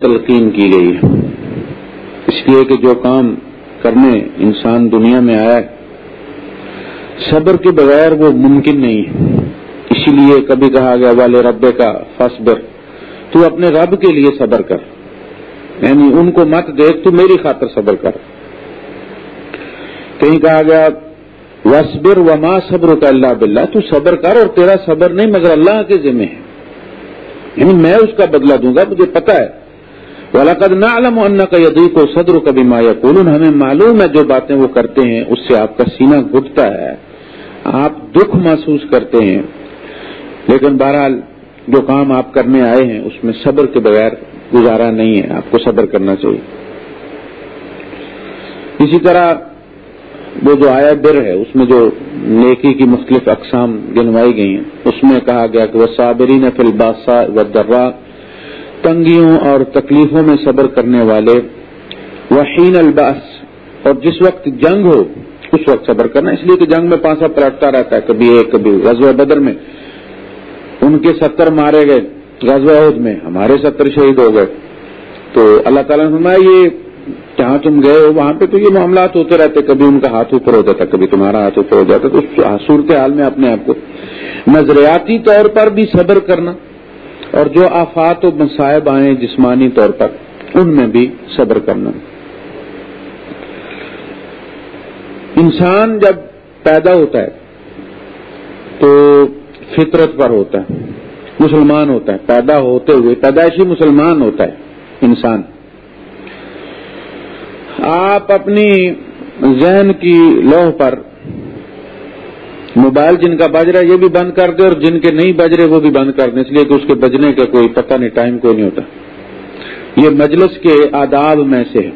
تلقین کی گئی ہے۔ اس لیے کہ جو کام کرنے انسان دنیا میں آیا ہے، صبر کے بغیر وہ ممکن نہیں ہے۔ اسی لیے کبھی کہا گیا، والے رب کا فصبر تو اپنے رب کے لیے صبر کر۔ یعنی ان کو مت دیکھ، تو میری خاطر صبر کر۔ کہیں کہا گیا وصبر و ماں صبر کا اللہ بلّہ تو صبر کر اور تیرا صبر نہیں، مگر اللہ کے ذمہ ہے۔ یعنی میں اس کا بدلہ دوں گا، مجھے پتا ہے۔ ولاقد نہ علم ان کا یدی کو صدر کبھی مایا ہمیں معلوم ہے جو باتیں وہ کرتے ہیں، اس سے آپ کا سینہ گھٹتا ہے۔ آپ دکھ محسوس کرتے ہیں۔ لیکن بہرحال جو کام آپ کرنے آئے ہیں، اس میں صبر کے بغیر گزارا نہیں ہے۔ آپ کو صبر کرنا چاہیے۔ اسی طرح وہ جو آیا بر ہے، اس میں جو نیکی کی مختلف اقسام گنوائی گئی ہیں، اس میں کہا گیا کہ وہ صابرین فل بادشاہ و درا تنگیوں اور تکلیفوں میں صبر کرنے والے، وحین الباس اور جس وقت جنگ ہو، اس وقت صبر کرنا۔ اس لیے کہ جنگ میں پانسا پلٹتا رہتا ہے، کبھی ایک، کبھی غزوہ بدر میں۔ ان کے ستر مارے گئے غزوہ عہد میں، ہمارے ستر شہید ہو گئے۔ تو اللہ تعالیٰ نے فرمایا، یہ جہاں تم گئے ہو، وہاں پہ تو یہ معاملات ہوتے رہتے، کبھی ان کا ہاتھ اوپر ہو جاتا، کبھی تمہارا ہاتھ اوپر ہو جاتا۔ تو اس صورت حال میں اپنے آپ کو نظریاتی طور پر بھی صبر کرنا اور جو آفات و مصائب آئیں جسمانی طور پر، ان میں بھی صبر کرنا۔ انسان جب پیدا ہوتا ہے، تو فطرت پر ہوتا ہے، مسلمان ہوتا ہے، پیدا ہوتے ہوئے، پیدائشی مسلمان ہوتا ہے انسان۔ آپ اپنی ذہن کی لوہ پر موبائل جن کا بج رہا ہے یہ بھی بند کر دے اور جن کے نہیں بج رہے وہ بھی بند کر دیں اس لیے کہ اس کے بجنے کا کوئی پتہ نہیں، ٹائم کوئی نہیں ہوتا۔ یہ مجلس کے آداب میں سے ہے۔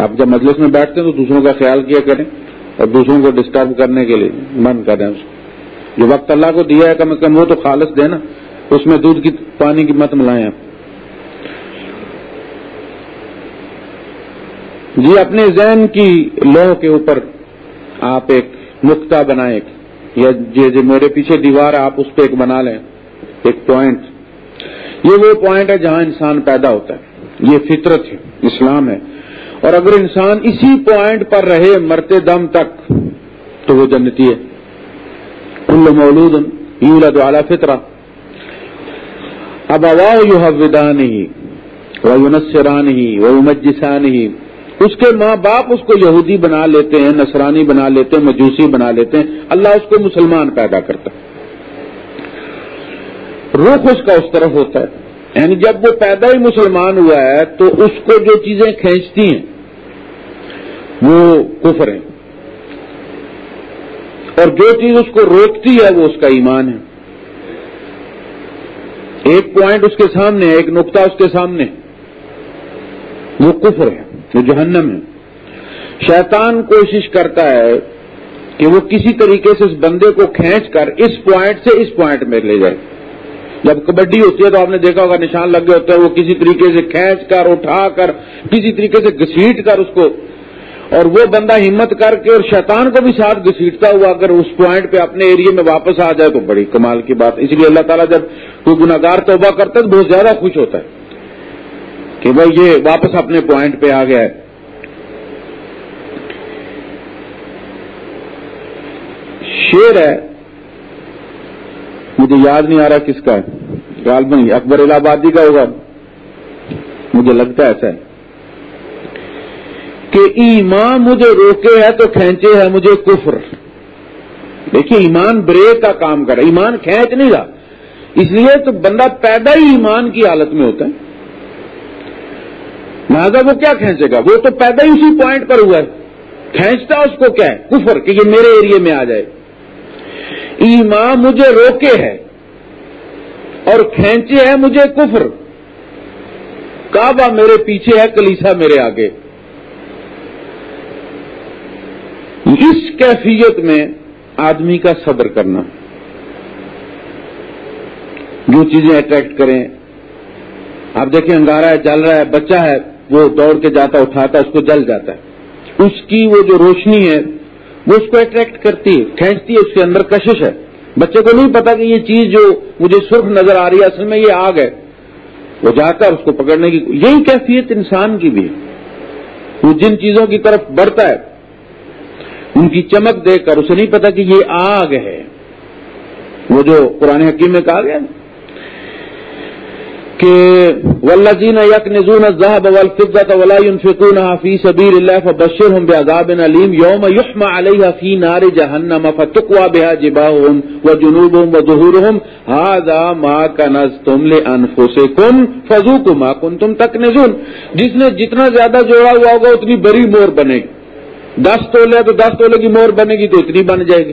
آپ جب مجلس میں بیٹھتے ہیں تو دوسروں کا خیال کیا کریں اور دوسروں کو ڈسٹرب کرنے کے لیے بند کر دیں اس کو۔ جو وقت اللہ کو دیا ہے کم از کم وہ تو خالص دے نا۔ اس میں دودھ کی، پانی کی مت ملائیں آپ۔ جی اپنے ذہن کی لوہ کے اوپر آپ ایک نقطہ بنائیں۔ یا جو میرے پیچھے دیوار ہے، آپ اس پہ ایک بنا لیں۔ ایک پوائنٹ یہ وہ پوائنٹ ہے جہاں انسان پیدا ہوتا ہے۔ یہ فطرت ہے، اسلام ہے۔ اور اگر انسان اسی پوائنٹ پر رہے مرتے دم تک، تو وہ جنتی ہے۔ کل مولود یولد والا فطرہ۔ اب اوا یو حدا نہیں وہ یونسرا نہیں وہ مجسا نہیں اس کے ماں باپ اس کو یہودی بنا لیتے ہیں، نصرانی بنا لیتے ہیں، مجوسی بنا لیتے ہیں، اللہ اس کو مسلمان پیدا کرتا ہے۔ رخ اس کا اس طرف ہوتا ہے۔ یعنی جب وہ پیدا ہی مسلمان ہوا ہے تو اس کو جو چیزیں کھینچتی ہیں، وہ کفر ہیں۔ اور جو چیز اس کو روکتی ہے، وہ اس کا ایمان ہے۔ ایک پوائنٹ اس کے سامنے ہے، ایک نقطہ اس کے سامنے وہ کفر ہے۔ جو جہنم ہے۔ شیطان کوشش کرتا ہے کہ وہ کسی طریقے سے اس بندے کو کھینچ کر اس پوائنٹ سے اس پوائنٹ میں لے جائے۔ جب کبڈی ہوتی ہے تو آپ نے دیکھا ہوگا نشان لگ گئے ہوتے ہیں، وہ کسی طریقے سے کھینچ کر، اٹھا کر، کسی طریقے سے گسیٹ کر اس کو۔ اور وہ بندہ ہمت کر کے اور شیطان کو بھی ساتھ گسیٹتا ہوا اگر اس پوائنٹ پہ اپنے ایریے میں واپس آ جائے تو بڑی کمال کی بات۔ اس لیے اللہ تعالیٰ جب کوئی گناگار توبہ کرتا ہے تو بہت زیادہ خوش ہوتا ہے۔ کہ بھائی یہ واپس اپنے پوائنٹ پہ آ گیا ہے۔ شیر ہے، مجھے یاد نہیں آ رہا کس کا ہے غالباً اکبر الہ آبادی کا ہوگا۔ مجھے لگتا ہے ایسا ہے۔ کہ ایمان مجھے روکے ہے تو کھینچے ہے مجھے کفر۔ دیکھیے، ایمان بریک کا کام کر رہا ایمان کھینچ نہیں رہا۔ اس لیے تو بندہ پیدا ہی ایمان کی حالت میں ہوتا ہے۔ لہٰذا وہ کیا کھینچے گا؟ وہ تو پیدا ہی اسی پوائنٹ پر ہوا ہے۔ کھینچتا اس کو کیا ہے؟ کفر، کہ یہ میرے ایریے میں آ جائے۔ ایمان مجھے روکے ہے اور کھینچے ہے مجھے کفر۔ کعبہ میرے پیچھے ہے، کلیسا میرے آگے۔ اس کیفیت میں آدمی کا صبر کرنا۔ جو چیزیں اٹریکٹ کریں۔ آپ دیکھیں، انگارا ہے، جل رہا ہے، بچہ ہے۔ وہ دوڑ کے جاتا، اٹھاتا، اس کو جل جاتا ہے۔ اس کی وہ جو روشنی ہے، وہ اس کو اٹریکٹ کرتی ہے، کھینچتی ہے، اس کے اندر کشش ہے۔ بچے کو نہیں پتا کہ یہ چیز جو مجھے سرخ نظر آ رہی ہے، اصل میں یہ آگ ہے۔ وہ جاتا ہے اس کو پکڑنے کی، یہی کیفیت انسان کی بھی وہ جن چیزوں کی طرف بڑھتا ہے، ان کی چمک دیکھ کر اسے نہیں پتا کہ یہ آگ ہے۔ وہ جو قرآن حکیم میں کہا گیا کہ ولزین یک نزون ذہب والفضت ولا ينفقون فی سبیل اللہ فبشرهم بعذاب علیم یوم یحمى علیہ فی نار جہنم فتقوا بها جباہم وجنوبهم وظہورهم هذا ما کنزتم لانفسکم فذوقوا ما کنتم تکنزون جس نے جتنا زیادہ جوڑا ہوا ہوگا اتنی بڑی مور بنے گی دس تولے تو دس تولے کی مور بنے گی تو اتنی بن جائے گی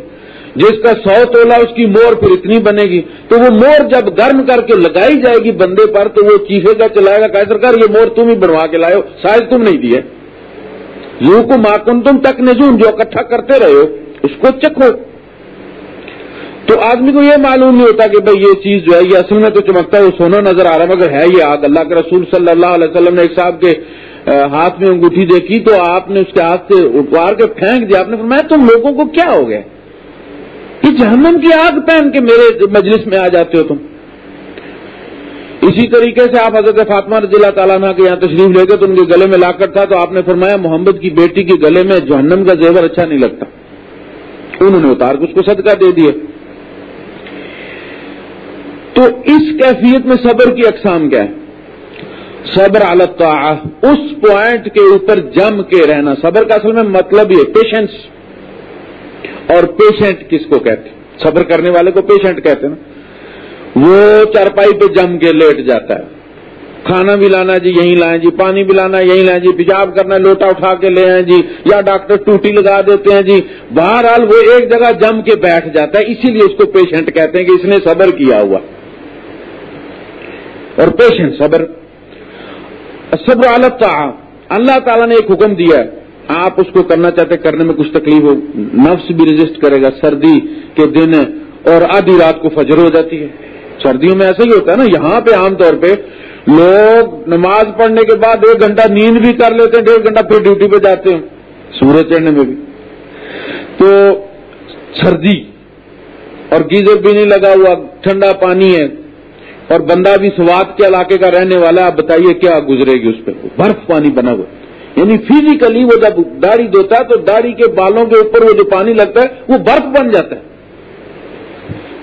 جس کا سو تولا اس کی مور پھر اتنی بنے گی، تو وہ مور جب گرم کر کے لگائی جائے گی بندے پر، تو وہ چیخے گا، چلائے گا کہ سرکار، یہ مور تم ہی بنوا کے لائے ہو، سائز تم نہیں دیے۔ یوں کو ماکن تم تک نجون جو اکٹھا کرتے رہے ہو، اس کو چکھو۔ تو آدمی کو یہ معلوم نہیں ہوتا کہ بھائی یہ چیز جو ہے، یہ اصل میں تو چمکتا ہے، وہ سونا نظر آ رہا ہے، مگر ہے یہ آگ۔ اللہ کے رسول صلی اللہ علیہ وسلم نے ایک صاحب کے ہاتھ میں انگوٹھی دیکھی، تو آپ نے اس کے ہاتھ سے اتوار کے پھینک دیا، آپ نے فرمایا، تم لوگوں کو کیا ہو گیا؟ کہ جہنم کی آگ پہن کے میرے مجلس میں آ جاتے ہو تم۔ اسی طریقے سے آپ حضرت فاطمہ رضی اللہ تعالیٰ عنہ کے یہاں تشریف لے گئے تو ان کے گلے میں لا کر تھا تو آپ نے فرمایا، محمد کی بیٹی کے گلے میں جہنم کا زیور اچھا نہیں لگتا۔ انہوں نے اتار کے اس کو صدقہ دے دیا۔ تو اس کیفیت میں صبر کی اقسام کیا ہے؟ صبر علتا اس پوائنٹ کے اوپر جم کے رہنا۔ صبر کا اصل میں مطلب یہ پیشنس اور پیشنٹ کس کو کہتے ہیں؟ صبر کرنے والے کو پیشنٹ کہتے ہیں نا۔ وہ چارپائی پہ جم کے لیٹ جاتا ہے۔ کھانا بھی لانا جی یہیں لائیں جی پانی بھی لانا یہیں لائیں جی پیشاب کرنا لوٹا اٹھا کے لے آئیں جی یا ڈاکٹر ٹوٹی لگا دیتے ہیں جی۔ بہرحال وہ ایک جگہ جم کے بیٹھ جاتا ہے، اسی لیے اس کو پیشنٹ کہتے ہیں کہ اس نے صبر کیا ہوا۔ اور پیشنٹ صبر۔ صبر عالت اللہ تعالیٰ نے ایک حکم دیا ہے۔ آپ اس کو کرنا چاہتے کرنے میں کچھ تکلیف ہو، نفس بھی رجسٹ کرے گا، سردی کے دن اور آدھی رات کو فجر ہو جاتی ہے۔ سردیوں میں ایسا ہی ہوتا ہے نا، یہاں پہ عام طور پہ لوگ نماز پڑھنے کے بعد ایک گھنٹہ نیند بھی کر لیتے ہیں، ڈیڑھ گھنٹہ پھر ڈیوٹی پہ جاتے ہیں۔ سورج چڑھنے میں بھی۔ تو سردی اور گیزر بھی نہیں لگا ہوا، ٹھنڈا پانی ہے اور بندہ بھی سوات کے علاقے کا رہنے والا ہے۔ آپ بتائیے کیا گزرے گی اس پہ؟ برف پانی بنا ہوا۔ یعنی فزیکلی وہ جب داڑھی دھوتا ہے تو داڑھی کے بالوں کے اوپر وہ جو پانی لگتا ہے، وہ برف بن جاتا ہے۔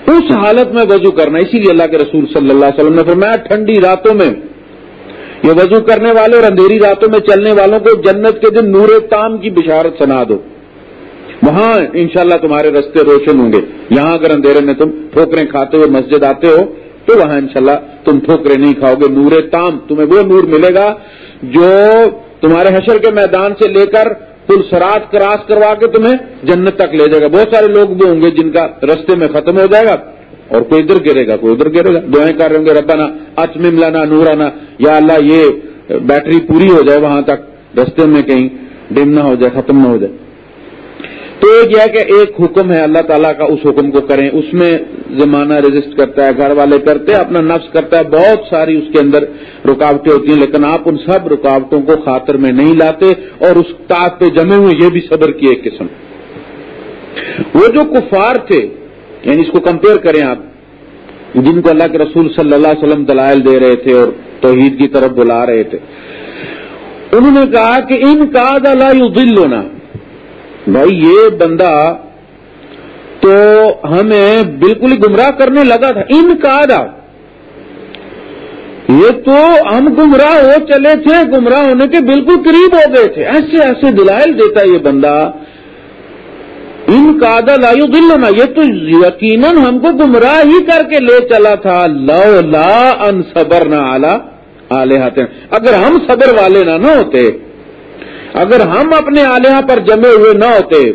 اس حالت میں وضو کرنا، اسی لیے اللہ کے رسول صلی اللہ علیہ وسلم نے فرمایا، ٹھنڈی راتوں میں، یہ وضو کرنے والے اور اندھیری راتوں میں چلنے والوں کو جنت کے دن نور تام کی بشارت سنا دو۔ وہاں انشاءاللہ تمہارے رستے روشن ہوں گے۔ یہاں اگر اندھیرے میں تم ٹھوکریں کھاتے ہوئے مسجد آتے ہو، تو وہاں انشاءاللہ تم ٹھوکرے نہیں کھاؤ گے۔ نور تام، تمہیں وہ نور ملے گا جو تمہارے حشر کے میدان سے لے کر پل سرات کراس کروا کے تمہیں جنت تک لے جائے گا۔ بہت سارے لوگ بھی ہوں گے جن کا رستے میں ختم ہو جائے گا اور کوئی ادھر گرے گا، کوئی ادھر گرے گا۔ دعائیں کر رہے ہوں گے، ربنا اچمم لانا نورانا یا اللہ، یہ بیٹری پوری ہو جائے وہاں تک، رستے میں کہیں ڈم نہ ہو جائے، ختم نہ ہو جائے۔ تو ایک یہ کہ ایک حکم ہے، اللہ تعالیٰ کا اس حکم کو کریں۔ اس میں زمانہ رجسٹ کرتا ہے، گھر والے کرتے ہیں اپنا نفس کرتا ہے۔ بہت ساری اس کے اندر رکاوٹیں ہوتی ہیں، لیکن آپ ان سب رکاوٹوں کو خاطر میں نہیں لاتے اور اس تاک پہ جمے ہوئے یہ بھی صبر کی ایک قسم۔ وہ جو کفار تھے یعنی اس کو کمپیئر کریں آپ، جن کو اللہ کے رسول صلی اللہ علیہ وسلم دلائل دے رہے تھے اور توحید کی طرف بلا رہے تھے، انہوں نے کہا کہ ان کا دل ہونا بھائی یہ بندہ تو ہمیں بالکل ہی گمراہ کرنے لگا تھا۔ ان کا یہ تو ہم گمراہ ہو چلے تھے، گمراہ ہونے کے بالکل قریب ہو گئے تھے۔ ایسے ایسے دلائل دیتا یہ بندہ۔ ان کا لایو دل یہ تو یقیناً ہم کو گمراہ ہی کر کے لے چلا تھا۔ لو لا ان صبر نہ آلہ آلے اگر ہم صبر والے نہ نہ ہوتے اگر ہم اپنے آلیہ پر جمے ہوئے نہ ہوتے،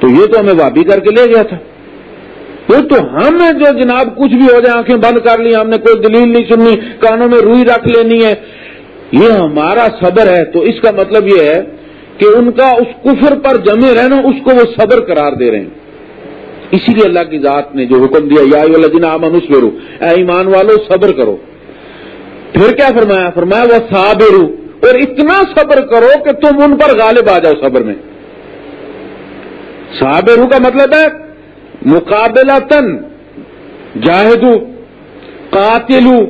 تو یہ تو ہمیں وابی کر کے لے گیا تھا۔ یہ تو ہم جو جناب کچھ بھی ہو جائے، آنکھیں بند کر لی ہم نے کوئی دلیل نہیں سننی، کانوں میں روئی رکھ لینی ہے۔ یہ ہمارا صبر ہے، تو اس کا مطلب یہ ہے کہ ان کا اس کفر پر جمے رہنا، اس کو وہ صبر قرار دے رہے ہیں۔ اسی لیے اللہ کی ذات نے جو حکم دیا، یا جنا امن اے ایمان والو، صبر کرو۔ پھر کیا فرمایا؟ فرمایا وہ صابرو اور اتنا صبر کرو کہ تم ان پر غالب آ جاؤ صبر میں۔ صابر کا مطلب ہے مقابلہ تن جاہدو، قاتلو،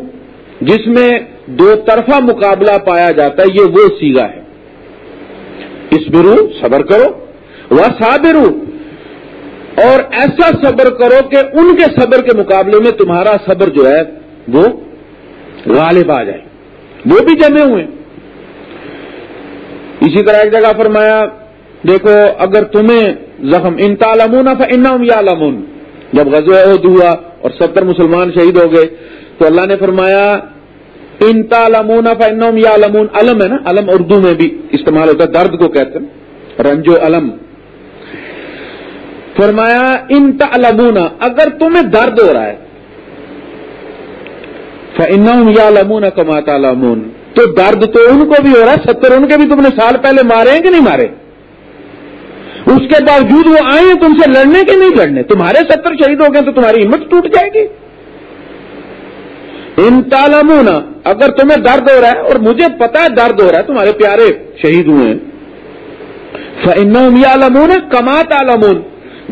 جس میں دو طرفہ مقابلہ پایا جاتا ہے، یہ وہ سیگا ہے۔ اس برو صبر کرو۔ وہ صابرو اور ایسا صبر کرو کہ ان کے صبر کے مقابلے میں تمہارا صبر جو ہے، وہ غالب آ جائے۔ وہ بھی جمے ہوئے۔ اسی طرح ایک جگہ فرمایا، دیکھو، اگر تمہیں زخم، ان تالمون ان یا لمون جب غزوہ عہد ہوا اور ستر مسلمان شہید ہو گئے، تو اللہ نے فرمایا، ان تالمون فنم یا لمون علم ہے نا؟ علم اردو میں بھی استعمال ہوتا ہے، درد کو کہتے ہیں رنجو علم۔ فرمایا، ان تالمون اگر تمہیں درد ہو رہا ہے فنم یا لمون کما تالمون تو درد تو ان کو بھی ہو رہا ہے، ستر ان کے بھی تم نے سال پہلے مارے ہیں کہ نہیں مارے؟ اس کے باوجود وہ آئے ہیں، تم سے لڑنے کے نہیں لڑنے۔ تمہارے ستر شہید ہو گئے تو تمہاری ہمت ٹوٹ جائے گی۔ ان تالمون اگر تمہیں درد ہو رہا ہے اور مجھے پتا ہے درد ہو رہا ہے، تمہارے پیارے شہید ہوئے ہیں۔ فنمون کما تالمون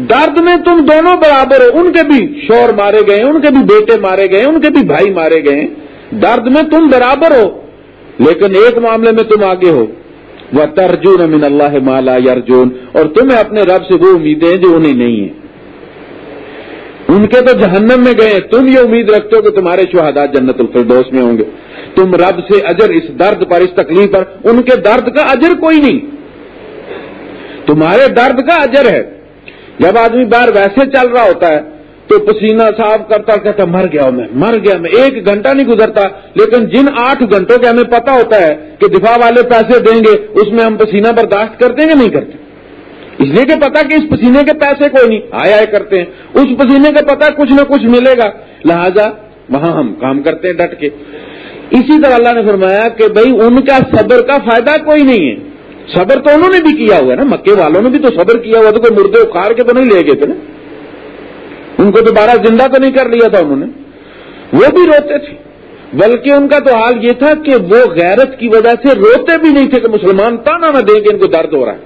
درد میں تم دونوں برابر ہو، ان کے بھی شور مارے گئے ان کے بھی بیٹے مارے گئے ان کے بھی بھائی مارے گئے درد میں تم برابر ہو۔ لیکن ایک معاملے میں تم آگے ہو۔ وہ ترجن امن اللہ مالا یارجون اور تمہیں اپنے رب سے وہ امیدیں جو انہیں نہیں ہیں۔ ان کے تو جہنم میں گئے۔ تم یہ امید رکھتے ہو کہ تمہارے شہادات جنت الفردوس میں ہوں گے۔ تم رب سے اجر اس درد پر، اس تکلیف پر، ان کے درد کا اجر کوئی نہیں۔ تمہارے درد کا اجر ہے۔ جب آدمی باہر ویسے چل رہا ہوتا ہے تو پسینہ صاف کرتا کہتا مر گیا میں، مر گیا میں۔ ایک گھنٹہ نہیں گزرتا، لیکن جن آٹھ گھنٹوں کے ہمیں پتا ہوتا ہے کہ دفاع والے پیسے دیں گے، اس میں ہم پسینہ برداشت کرتے ہیں کہ نہیں کرتے۔ اس لیے کہ پتا کہ اس پسینے کے پیسے کوئی نہیں۔ آئے آئے کرتے ہیں۔ اس پسینے کا پتا کچھ نہ کچھ ملے گا۔ لہذا وہاں ہم کام کرتے ہیں ڈٹ کے۔ اسی طرح اللہ نے فرمایا کہ بھائی، ان کا صبر کا فائدہ کوئی نہیں ہے۔ صبر تو انہوں نے بھی کیا ہوا ہے نا۔ مکے والوں نے بھی تو صبر کیا ہوا۔ تو کوئی مردے اخار کے تو نہیں لے گئے تھے نا۔ ان کو دوبارہ زندہ تو نہیں کر لیا تھا انہوں نے۔ وہ بھی روتے تھے۔ بلکہ ان کا تو حال یہ تھا کہ وہ غیرت کی وجہ سے روتے بھی نہیں تھے کہ مسلمان تانا نہ دیں کہ ان کو درد ہو رہا ہے۔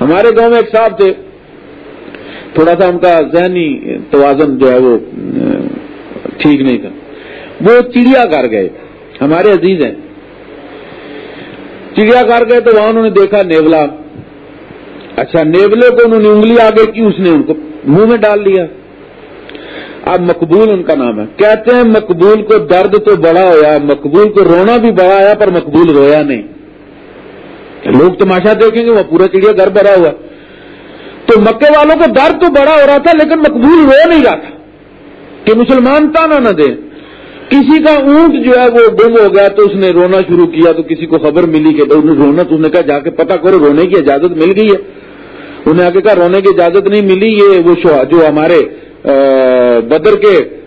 ہمارے گاؤں میں ایک صاحب تھے۔ تھوڑا سا ان کا ذہنی توازن جو ہے وہ ٹھیک نہیں تھا۔ وہ چڑیا گھر گئے۔ ہمارے عزیز ہیں۔ چڑیا گھر گئے تو وہاں انہوں نے دیکھا نیولا۔ اچھا نیولے کو انہوں نے انگلی آگے کی، اس نے ان کو منہ میں ڈال لیا۔ اب مقبول ان کا نام ہے۔ کہتے ہیں مقبول کو درد تو بڑا ہوا مقبول کو رونا بھی بڑا آیا، پر مقبول رویا نہیں۔ لوگ تماشا دیکھیں گے، وہ پورا چڑیا گھر بھرا ہوا۔ تو مکے والوں کو درد تو بڑا ہو رہا تھا، لیکن مقبول رو نہیں رہا تھا۔ کہ مسلمان تانا نہ دے۔ کسی کا اونٹ جو ہے وہ گم ہو گیا تو اس نے رونا شروع کیا، تو کسی کو خبر ملی کہ رونا، تو اس نے کہا جا کے پتا کرو، رونے کی اجازت مل گئی ہے۔ انہیں آگے کہا رونے کی اجازت نہیں ملی، یہ وہ جو ہمارے بدر کے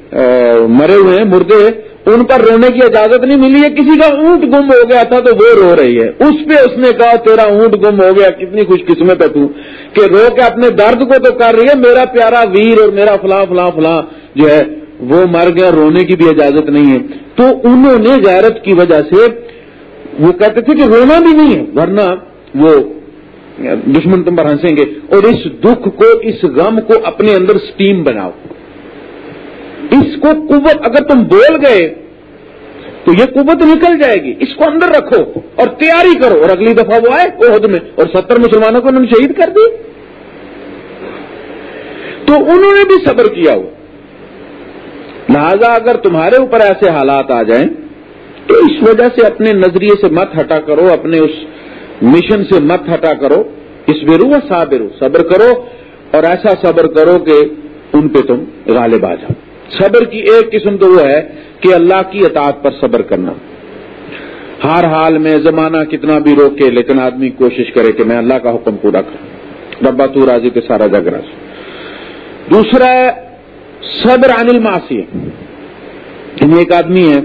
مرے ہوئے ہیں، مردے، ان پر رونے کی اجازت نہیں ملی۔ ہے کسی کا اونٹ گم ہو گیا تھا تو وہ رو رہی ہے۔ اس پہ اس نے کہا، تیرا اونٹ گم ہو گیا، کتنی خوش قسمت ہے تو۔ کہ رو کے اپنے درد کو تو کر رہی ہے، میرا پیارا ویر اور میرا فلاں فلاں فلاں جو ہے، وہ مر گیا، رونے کی بھی اجازت نہیں ہے۔ تو انہوں نے غیرت کی وجہ سے وہ کہتے تھے کہ رونا بھی نہیں ہے، ورنہ وہ دشمن تم پر ہنسیں گے اور اس دکھ کو، اس غم کو اپنے اندر سٹیم بناؤ۔ اس کو قوت اگر تم بول گئے تو یہ قوت نکل جائے گی۔ اس کو اندر رکھو اور تیاری کرو۔ اور اگلی دفعہ وہ آئے عہد میں اور ستر مسلمانوں کو انہوں نے شہید کر دی۔ تو انہوں نے بھی صبر کیا۔ ہوا لہذا اگر تمہارے اوپر ایسے حالات آ جائیں تو اس وجہ سے اپنے نظریے سے مت ہٹا کرو، اپنے اس مشن سے مت ہٹا کرو اس برو و صابرو صبر کرو اور ایسا صبر کرو کہ ان پہ تم غالب آ جاؤ۔ صبر کی ایک قسم تو وہ ہے کہ اللہ کی اطاعت پر صبر کرنا۔ ہر حال میں زمانہ کتنا بھی روکے، لیکن آدمی کوشش کرے کہ میں اللہ کا حکم پورا کروں۔ ربا تو راضی کے سارا جگ راض دوسرا ہے صبر عن الماسی یعنی ایک آدمی ہے،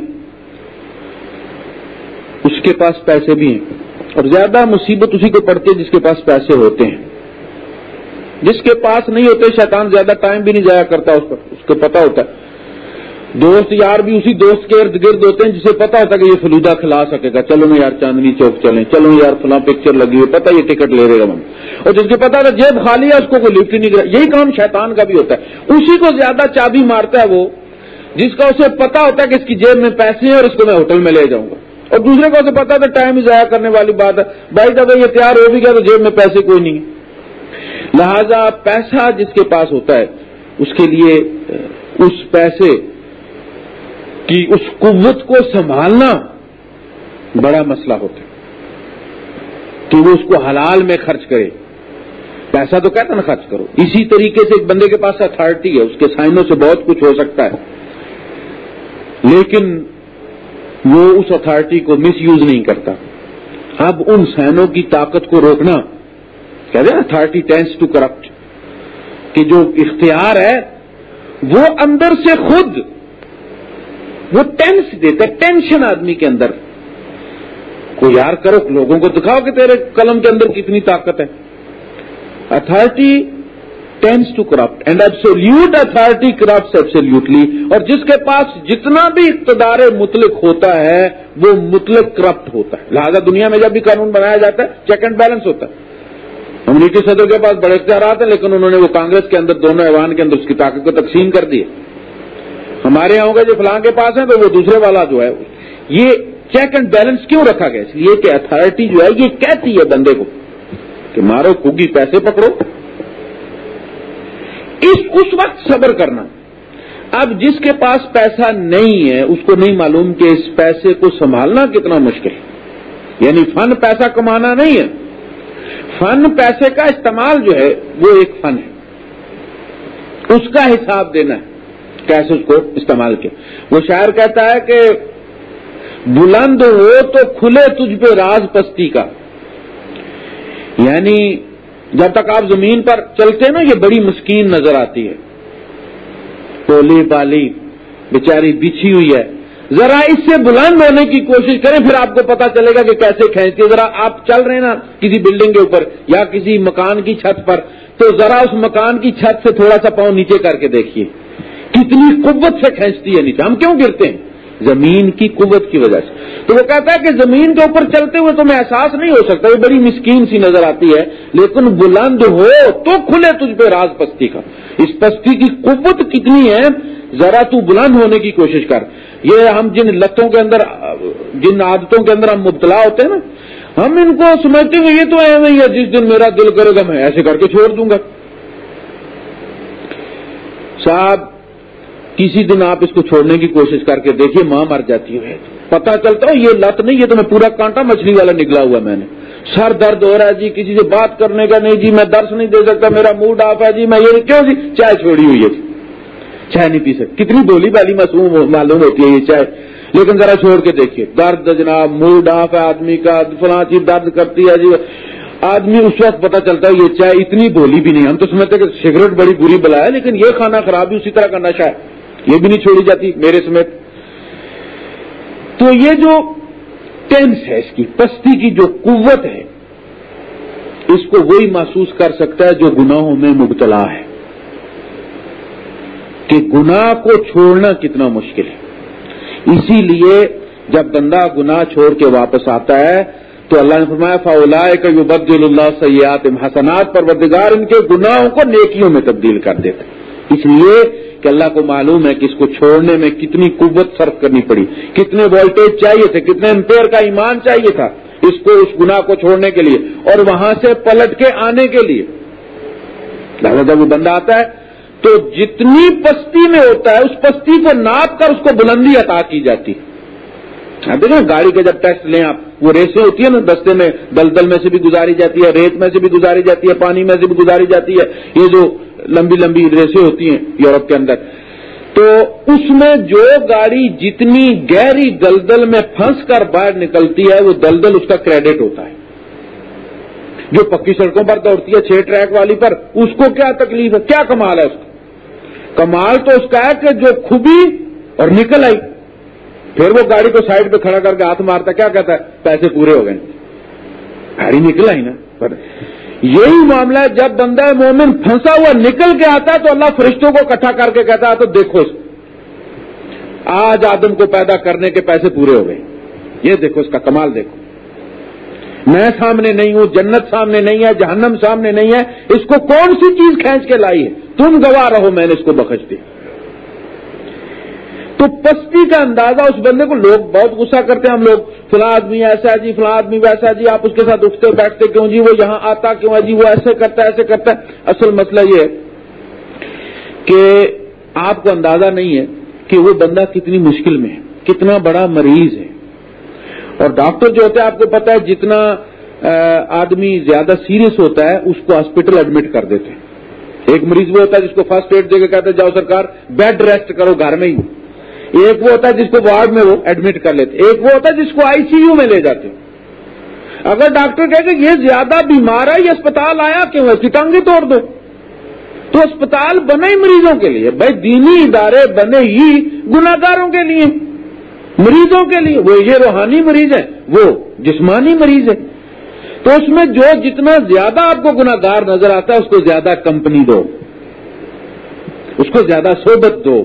اس کے پاس پیسے بھی ہیں۔ اور زیادہ مصیبت اسی کو پڑتی ہے جس کے پاس پیسے ہوتے ہیں۔ جس کے پاس نہیں ہوتے، شیطان زیادہ ٹائم بھی نہیں جایا کرتا، اس پر اس کو پتا ہوتا ہے۔ دوست یار بھی اسی دوست کے ارد گرد ہوتے ہیں، جسے پتا ہوتا ہے کہ یہ فلودہ کھلا سکے گا چلو نا یار چاندنی چوک چلیں، چلو یار فلاں پکچر لگی ہوئی، پتا یہ ٹکٹ لے رہے گا ہم۔ اور جس کو پتا تھا جیب خالی ہے، اس کو کوئی لفٹ نہیں کرا یہی کام شیطان کا بھی ہوتا ہے۔ اسی کو زیادہ چابی مارتا ہے وہ، جس کا اسے پتا ہوتا ہے کہ اس کی جیب میں پیسے ہیں اور اس کو میں ہوٹل میں لے جاؤں گا۔ اور دوسرے کو اسے پتا تھا ٹائم ہی ضائع کرنے والی بات ہے۔ بھائی جب یہ تیار ہو بھی گیا تو جیب میں پیسے کوئی نہیں لہذا پیسہ جس کے پاس ہوتا ہے، اس کے لیے، اس پیسے کی اس قوت کو سنبھالنا بڑا مسئلہ ہوتا ہے۔ کہ وہ اس کو حلال میں خرچ کرے۔ پیسہ تو کہتا نا خرچ کرو۔ اسی طریقے سے ایک بندے کے پاس اتارٹی ہے، اس کے سائنوں سے بہت کچھ ہو سکتا ہے۔ لیکن وہ اس اتارٹی کو مس یوز نہیں کرتا۔ اب ان سینوں کی طاقت کو روکنا کہتے ہیں اتارٹی ٹینس ٹو کرپٹ کہ جو اختیار ہے، وہ اندر سے خود، وہ ٹینس دیتا ہے ٹینشن آدمی کے اندر۔ کو یار کرو، لوگوں کو دکھاؤ کہ تیرے قلم کے اندر کتنی طاقت ہے۔ Authority tends to corrupt and absolute authority corrupt absolutely اور جس کے پاس جتنا بھی اقتدار مطلق ہوتا ہے، وہ مطلق کرپٹ ہوتا ہے۔ لہذا دنیا میں جب بھی قانون بنایا جاتا ہے چیک اینڈ بیلنس ہوتا ہے۔ امریکی صدر کے پاس بڑے اختیارات ہیں، لیکن انہوں نے وہ کانگریس کے اندر، دونوں ایوان کے اندر اس کی طاقت کو تقسیم کر دی ہمارے یہاں ہوگا جو فلاں کے پاس ہے تو وہ دوسرے والا جو ہے، یہ چیک اینڈ بیلنس کیوں رکھا گیا؟ اس لیے کہ اتارٹی جو ہے، یہ کہتی ہے بندے کو کہ مارو کگی پیسے پکڑو۔ اس اس وقت صبر کرنا۔ اب جس کے پاس پیسہ نہیں ہے، اس کو نہیں معلوم کہ اس پیسے کو سنبھالنا کتنا مشکل ہے۔ یعنی فن پیسہ کمانا نہیں ہے۔ فن پیسے کا استعمال جو ہے، وہ ایک فن ہے۔ اس کا حساب دینا ہے کیسے اس کو استعمال کیا۔ وہ شاعر کہتا ہے کہ، بلند ہو تو کھلے تجھ پہ راز پستی کا۔ یعنی جب تک آپ زمین پر چلتے ہیں نا، یہ بڑی مسکین نظر آتی ہے۔ ٹولی بالی، بیچاری بچھی ہوئی ہے۔ ذرا اس سے بلند ہونے کی کوشش کریں، پھر آپ کو پتا چلے گا کہ کیسے کھینچتی ہے۔ ذرا آپ چل رہے ہیں نا کسی بلڈنگ کے اوپر یا کسی مکان کی چھت پر، تو ذرا اس مکان کی چھت سے تھوڑا سا پاؤں نیچے کر کے دیکھیے۔ کتنی قوت سے کھینچتی ہے نیچے۔ ہم کیوں گرتے ہیں؟ زمین کی قوت کی وجہ سے۔ تو وہ کہتا ہے کہ زمین کے اوپر چلتے ہوئے تمہیں احساس نہیں ہو سکتا یہ بڑی مسکین سی نظر آتی ہے، لیکن بلند ہو تو کھلے تجھ پہ راز پستی کا۔ اس پستی کی قوت کتنی ہے؟ ذرا تو بلند ہونے کی کوشش کر۔ یہ ہم جن لتوں کے اندر، جن عادتوں کے اندر ہم مبتلا ہوتے ہیں نا، ہم ان کو سمجھتے ہیں یہ تو ایسے ہی ہے، جس دن میرا دل کرے گا، میں ایسے کر کے چھوڑ دوں گا۔ صاحب کسی دن آپ اس کو چھوڑنے کی کوشش کر کے دیکھیے ماں مر جاتی ہے۔ پتا چلتا ہے یہ لت نہیں، یہ تو میں پورا کانٹا مچھلی والا نکلا ہوا میں نے۔ سر درد ہو رہا ہے جی کسی سے بات کرنے کا نہیں جی میں درس نہیں دے سکتا، میرا موڈ آف ہے جی میں یہ کیوں جی؟ چائے چھوڑی ہوئی ہے جی۔ چائے نہیں پی سکتی کتنی بولی بالی معصوم معلوم ہوتی ہے یہ چائے۔ لیکن ذرا چھوڑ کے دیکھیے۔ درد جناب موڈ آف ہے آدمی کا، فلاں چیز درد کرتی ہے جی۔ آدمی اس وقت پتا چلتا ہے یہ چائے اتنی بولی بھی نہیں۔ ہم تو سمجھتے کہ سگریٹ بڑی بری بلا ہے، لیکن یہ کھانا خراب اسی طرح کا نشہ ہے۔ یہ بھی نہیں چھوڑی جاتی میرے سمیت۔ تو یہ جو ٹینس ہے، اس کی پستی کی جو قوت ہے، اس کو وہی محسوس کر سکتا ہے جو گناہوں میں مبتلا ہے۔ کہ گناہ کو چھوڑنا کتنا مشکل ہے۔ اسی لیے جب بندہ گناہ چھوڑ کے واپس آتا ہے، تو اللہ نے فرمایا فاؤلا کا یو بد اللہ سیات حسنات پر ان کے گناہوں کو نیکیوں میں تبدیل کر دیتے اس لیے کہ اللہ کو معلوم ہے کہ اس کو چھوڑنے میں کتنی قوت صرف کرنی پڑی۔ کتنے وولٹیج چاہیے تھے، کتنے امپیئر کا ایمان چاہیے تھا اس کو، اس گناہ کو چھوڑنے کے لیے۔ اور وہاں سے پلٹ کے آنے کے لیے۔ لہٰذا جب وہ بندہ آتا ہے، تو جتنی پستی میں ہوتا ہے، اس پستی کو ناپ کر اس کو بلندی عطا کی جاتی۔ دیکھیں گاڑی کے جب ٹیسٹ لیں آپ، وہ ریسیں ہوتی ہیں نا دستے میں دلدل میں سے بھی گزاری جاتی ہے، ریت میں سے بھی گزاری جاتی ہے، پانی میں سے بھی گزاری جاتی ہے۔ یہ جو لمبی لمبی ریسیں ہوتی ہیں یورپ کے اندر۔ تو اس میں جو گاڑی جتنی گہری دلدل میں پھنس کر باہر نکلتی ہے، وہ دلدل اس کا کریڈٹ ہوتا ہے۔ جو پکی سڑکوں پر دوڑتی ہے، چھ ٹریک والی پر، اس کو کیا تکلیف ہے؟ کیا کمال ہے اس کا؟ کمال تو اس کا ہے کہ جو کھبی اور نکل آئی، پھر وہ گاڑی کو سائڈ پہ کھڑا کر کے ہاتھ مارتا کیا کہتا ہے؟ پیسے پورے ہو گئے۔ گاڑی نکل آئی نا یہی معاملہ ہے، جب بندہ مومن پھنسا ہوا نکل کے آتا ہے تو اللہ فرشتوں کو اکٹھا کر کے کہتا ہے، تو دیکھو آج آدم کو پیدا کرنے کے پیسے پورے ہو گئے۔ یہ دیکھو، اس کا کمال دیکھو۔ میں سامنے نہیں ہوں، جنت سامنے نہیں ہے، جہنم سامنے نہیں ہے، اس کو کون سی چیز کھینچ کے لائی ہے؟ تم گواہ رہو، میں نے اس کو بخش دی تو پستی کا اندازہ اس بندے کو لوگ بہت غصہ کرتے ہیں ہم لوگ، فلاں آدمی ایسا جی فلاں آدمی ویسا جی آپ اس کے ساتھ اٹھتے بیٹھتے کیوں؟ جی وہ یہاں آتا کیوں ہے؟ جی وہ ایسے کرتا ہے، ایسے کرتا ہے۔ اصل مسئلہ یہ ہے کہ آپ کو اندازہ نہیں ہے کہ وہ بندہ کتنی مشکل میں ہے، کتنا بڑا مریض ہے۔ اور ڈاکٹر جو ہوتا ہے آپ کو پتا ہے، جتنا آدمی زیادہ سیریس ہوتا ہے، اس کو ہاسپٹل ایڈمٹ کر دیتے ہیں۔ ایک مریض وہ ہوتا ہے جس کو فرسٹ ایڈ دے کے کہتے جاؤ سرکار، بیڈ ریسٹ کرو گھر میں ہی۔ ایک وہ ہوتا ہے جس کو وارڈ میں وہ ایڈمٹ کر لیتے ایک وہ ہوتا ہے جس کو آئی سی یو میں لے جاتے اگر ڈاکٹر کہ یہ زیادہ بیمار ہے یہ اسپتال آیا کیوں اس کی توڑ دو۔ تو اسپتال بنے ہی مریضوں کے لیے۔ بھائی دینی ادارے بنے ہی گناگاروں کے لیے۔ مریضوں کے لیے۔ وہ یہ روحانی مریض ہے وہ جسمانی مریض ہے تو اس میں جو جتنا زیادہ آپ کو گناگار نظر آتا ہے، اس کو زیادہ کمپنی دو۔ اس کو زیادہ صحبت دو۔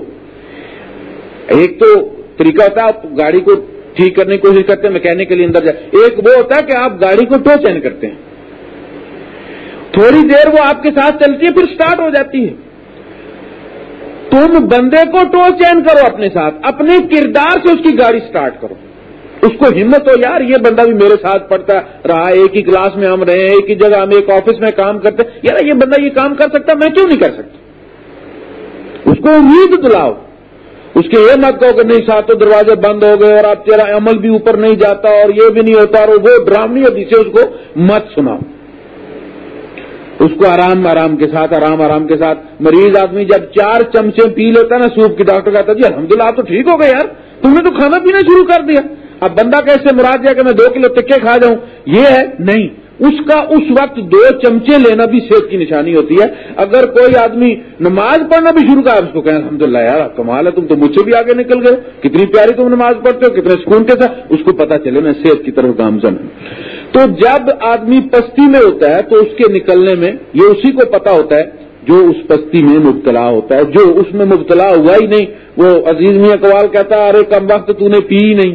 ایک تو طریقہ ہوتا ہے، آپ گاڑی کو ٹھیک کرنے کی کوشش کرتے ہیں میکینک کے لیے اندر جائے۔ ایک وہ ہوتا ہے کہ آپ گاڑی کو ٹو چین کرتے ہیں۔ تھوڑی دیر وہ آپ کے ساتھ چلتی ہے، پھر سٹارٹ ہو جاتی ہے۔ تم بندے کو ٹو چین کرو اپنے ساتھ، اپنے کردار سے اس کی گاڑی سٹارٹ کرو۔ اس کو ہمت ہو یار، یہ بندہ بھی میرے ساتھ پڑھتا رہا، ایک ہی کلاس میں ہم رہے ہیں، ایک ہی جگہ ہم، ایک آفس میں کام کرتے یار، یہ بندہ یہ کام کر سکتا، میں کیوں نہیں کر سکتا؟ اس کو امید دلاؤ۔ اس کے یہ مت کہو کہ نہیں ساتھ تو دروازے بند ہو گئے اور آپ تیرا عمل بھی اوپر نہیں جاتا اور یہ بھی نہیں ہوتا اور وہ ڈرامنی ہوتی سے اس کو مت سناؤ۔ اس کو آرام آرام کے ساتھ، آرام آرام کے ساتھ۔ مریض آدمی جب چار چمچے پی لیتا نا، سوپ کی ڈاکٹر کہتا جی الحمد للہ آپ تو ٹھیک ہو گئے یار، تم نے تو کھانا پینا شروع کر دیا۔ اب بندہ کیسے مراد دیا کہ میں دو کلو ٹکے کھا جاؤں؟ یہ ہے، نہیں۔ اس کا اس وقت دو چمچے لینا بھی صحت کی نشانی ہوتی ہے۔ اگر کوئی آدمی نماز پڑھنا بھی شروع کر، اس کو کہیں الحمد للہ یار کمال ہے، تم تو مجھ سے بھی آگے نکل گئے۔ کتنی پیاری تم نماز پڑھتے ہو، کتنے سکون کے ساتھ۔ اس کو پتا چلے، میں صحت کی طرف گامزن ہوں۔ تو جب آدمی پستی میں ہوتا ہے، تو اس کے نکلنے میں یہ اسی کو پتا ہوتا ہے جو اس پستی میں مبتلا ہوتا ہے۔ جو اس میں مبتلا ہوا ہی نہیں، وہ عزیز میاں اقوال کہتا ہے، ارے کم وقت تو نے پی ہی نہیں۔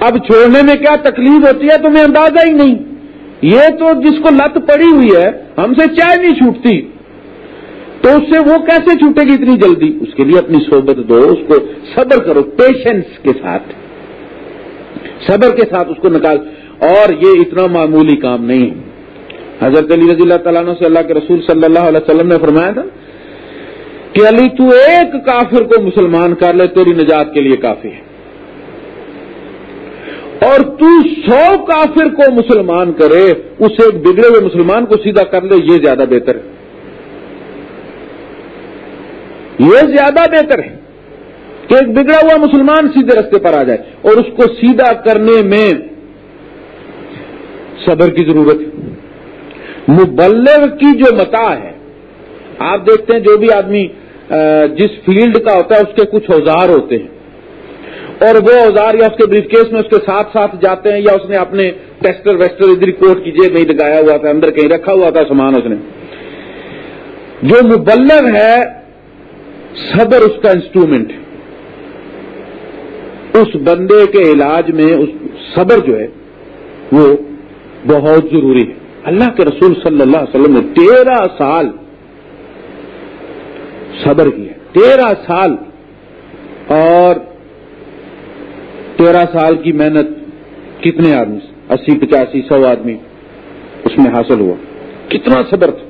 اب چھوڑنے میں کیا تکلیف ہوتی ہے، تمہیں اندازہ ہی نہیں۔ یہ تو جس کو لت پڑی ہوئی ہے، ہم سے چائے نہیں چھوٹتی۔ تو اس سے وہ کیسے چھوٹے گی اتنی جلدی؟ اس کے لیے اپنی صحبت دو، اس کو صبر کرو پیشنس کے ساتھ۔ صبر کے ساتھ اس کو نکال۔ اور یہ اتنا معمولی کام نہیں حضرت علی رضی اللہ تعالیٰ سے اللہ کے رسول صلی اللہ علیہ وسلم نے فرمایا تھا کہ علی، تو ایک کافر کو مسلمان کر لے، تیری نجات کے لیے کافی ہے۔ اور تو سو کافر کو مسلمان کرے، اسے ایک بگڑے ہوئے مسلمان کو سیدھا کر لے، یہ زیادہ بہتر ہے۔ یہ زیادہ بہتر ہے کہ ایک بگڑا ہوا مسلمان سیدھے رستے پر آ جائے اور اس کو سیدھا کرنے میں صبر کی ضرورت ہے۔ مبلغ کی جو متا ہے، آپ دیکھتے ہیں جو بھی آدمی جس فیلڈ کا ہوتا ہے، اس کے کچھ اوزار ہوتے ہیں۔ اور وہ اوزار یا اس کے بریف کیس میں اس کے ساتھ ساتھ جاتے ہیں یا اس نے اپنے ٹیسٹر ویسٹر ادھر کوٹ کیجیے کہیں لگایا ہوا تھا، اندر کہیں رکھا ہوا تھا سامان اس نے۔ جو مبلغ ہے، صبر اس کا انسٹرومنٹ ہے۔ اس بندے کے علاج میں اس صبر جو ہے، وہ بہت ضروری ہے۔ اللہ کے رسول صلی اللہ علیہ وسلم نے تیرہ سال صبر کیا۔ تیرہ سال اور تیرہ سال کی محنت کتنے آدمی اسی، پچاسی، سو آدمی اس میں حاصل ہوا۔ کتنا صبر تھا۔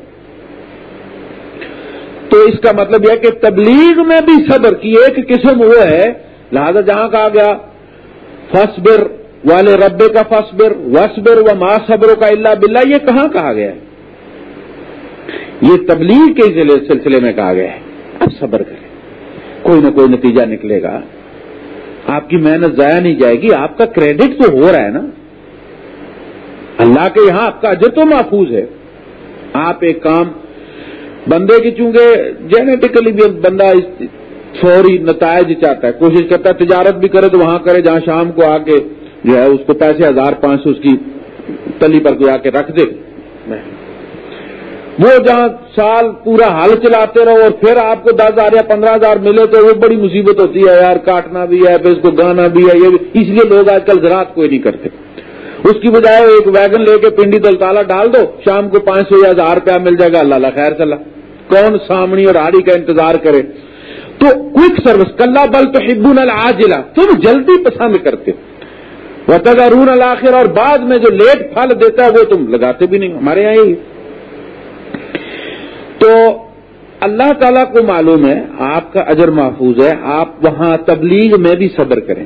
تو اس کا مطلب یہ کہ تبلیغ میں بھی صبر کی ایک قسم وہ ہے، لہذا جہاں کہا گیا فصبر والے ربے کا فصبر وصبر و ماں صبر کا اللہ بلّہ یہ کہاں کہا گیا ہے؟ یہ تبلیغ کے سلسلے میں کہا گیا ہے۔ اب صبر کریں۔ کوئی نہ کوئی نتیجہ نکلے گا۔ آپ کی محنت ضائع نہیں جائے گی، آپ کا کریڈٹ تو ہو رہا ہے نا۔ اللہ کے یہاں آپ کا اجر تو محفوظ ہے۔ آپ ایک کام، بندے کی چونکہ جینیٹیکلی بھی بندہ فوری نتائج چاہتا ہے، کوشش کرتا ہے تجارت بھی کرے تو وہاں کرے، جہاں شام کو آ کے جو ہے اس کو پیسے ہزار پانچ سو اس کی تلی پر کوئی آ کے رکھ دے۔ وہ جہاں سال پورا حل چلاتے رہو اور پھر آپ کو دس ہزار یا پندرہ ہزار ملے تو وہ بڑی مصیبت ہوتی ہے یار، کاٹنا بھی ہے، پھر اس کو گانا بھی ہے، یہ بھی۔ اس لیے لوگ آج کل زراعت کوئی نہیں کرتے۔ اس کی بجائے ایک ویگن لے کے پنڈی دلتالا ڈال دو، شام کو پانچ سو یا ہزار روپیہ مل جائے گا۔ اللہ اللہ خیر چلا کون سامنی اور آڑی کا انتظار کرے؟ تو کوئک سروس کلّا بل تو ہبون العاجلہ۔ تم جلدی پسند کرتے۔ وہ تغرون الآخر اور بعد میں جو لیٹ پھل دیتا ہے وہ تم لگاتے بھی نہیں۔ ہمارے یہاں یہی۔ تو اللہ تعالیٰ کو معلوم ہے، آپ کا اجر محفوظ ہے، آپ وہاں تبلیغ میں بھی صبر کریں۔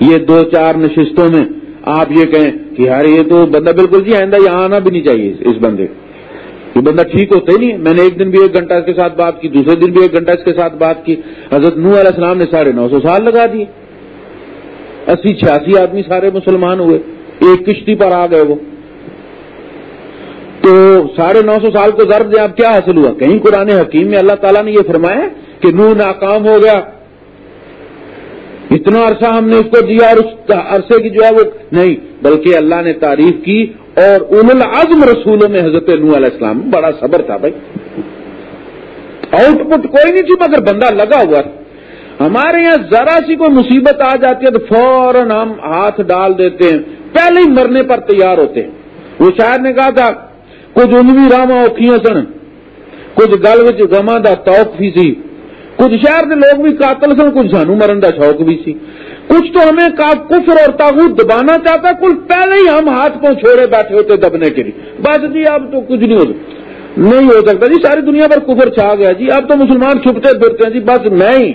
یہ دو چار نشستوں میں آپ یہ کہیں کہ یار یہ تو بندہ بالکل جی آئندہ یہاں آنا بھی نہیں چاہیے اس بندے۔ یہ بندہ ٹھیک ہوتا ہی نہیں میں نے ایک دن بھی ایک گھنٹہ اس کے ساتھ بات کی، دوسرے دن بھی ایک گھنٹہ اس کے ساتھ بات کی۔ حضرت نو علیہ السلام نے ساڑھے نو سو سال لگا دیے۔ اسی چھیاسی آدمی سارے مسلمان ہوئے۔ ایک کشتی پر آ گئے وہ۔ تو ساڑھے نو سو سال کو ضرب دیں اب کیا حاصل ہوا؟ کہیں قرآن حکیم میں اللہ تعالیٰ نے یہ فرمایا کہ نو ناکام ہو گیا۔ اتنا عرصہ ہم نے اس کو دیا اور اس عرصے کی جو ہے وہ نہیں، بلکہ اللہ نے تعریف کی اور ان العزم رسولوں میں حضرت نو علیہ السلام، بڑا صبر تھا بھائی۔ آؤٹ پٹ کوئی نہیں تھی، مگر بندہ لگا ہوا تھا۔ ہمارے یہاں ذرا سی کوئی مصیبت آ جاتی ہے تو فوراً ہم ہاتھ ڈال دیتے ہیں۔ پہلے ہی مرنے پر تیار ہوتے ہیں۔ وہ شاید نے کہا تھا کچھ انوی راما اوکھیاں سن۔ کچھ گل گما دا توق بھی سی۔ کچھ شہر کے لوگ بھی قاتل سن، کچھ سانو مرن کا شوق بھی سی۔ کچھ تو ہمیں کفر اور تاغوت دبانا چاہتا، کل پہلے ہی ہم ہاتھ پہ چھوڑے بیٹھے ہوتے دبنے کے لیے۔ بس جی اب تو کچھ نہیں ہو سکتا۔ نہیں ہو سکتا جی ساری دنیا پر کفر چھا گیا جی۔ اب تو مسلمان چھپتے پھرتے ہیں جی بس نہیں۔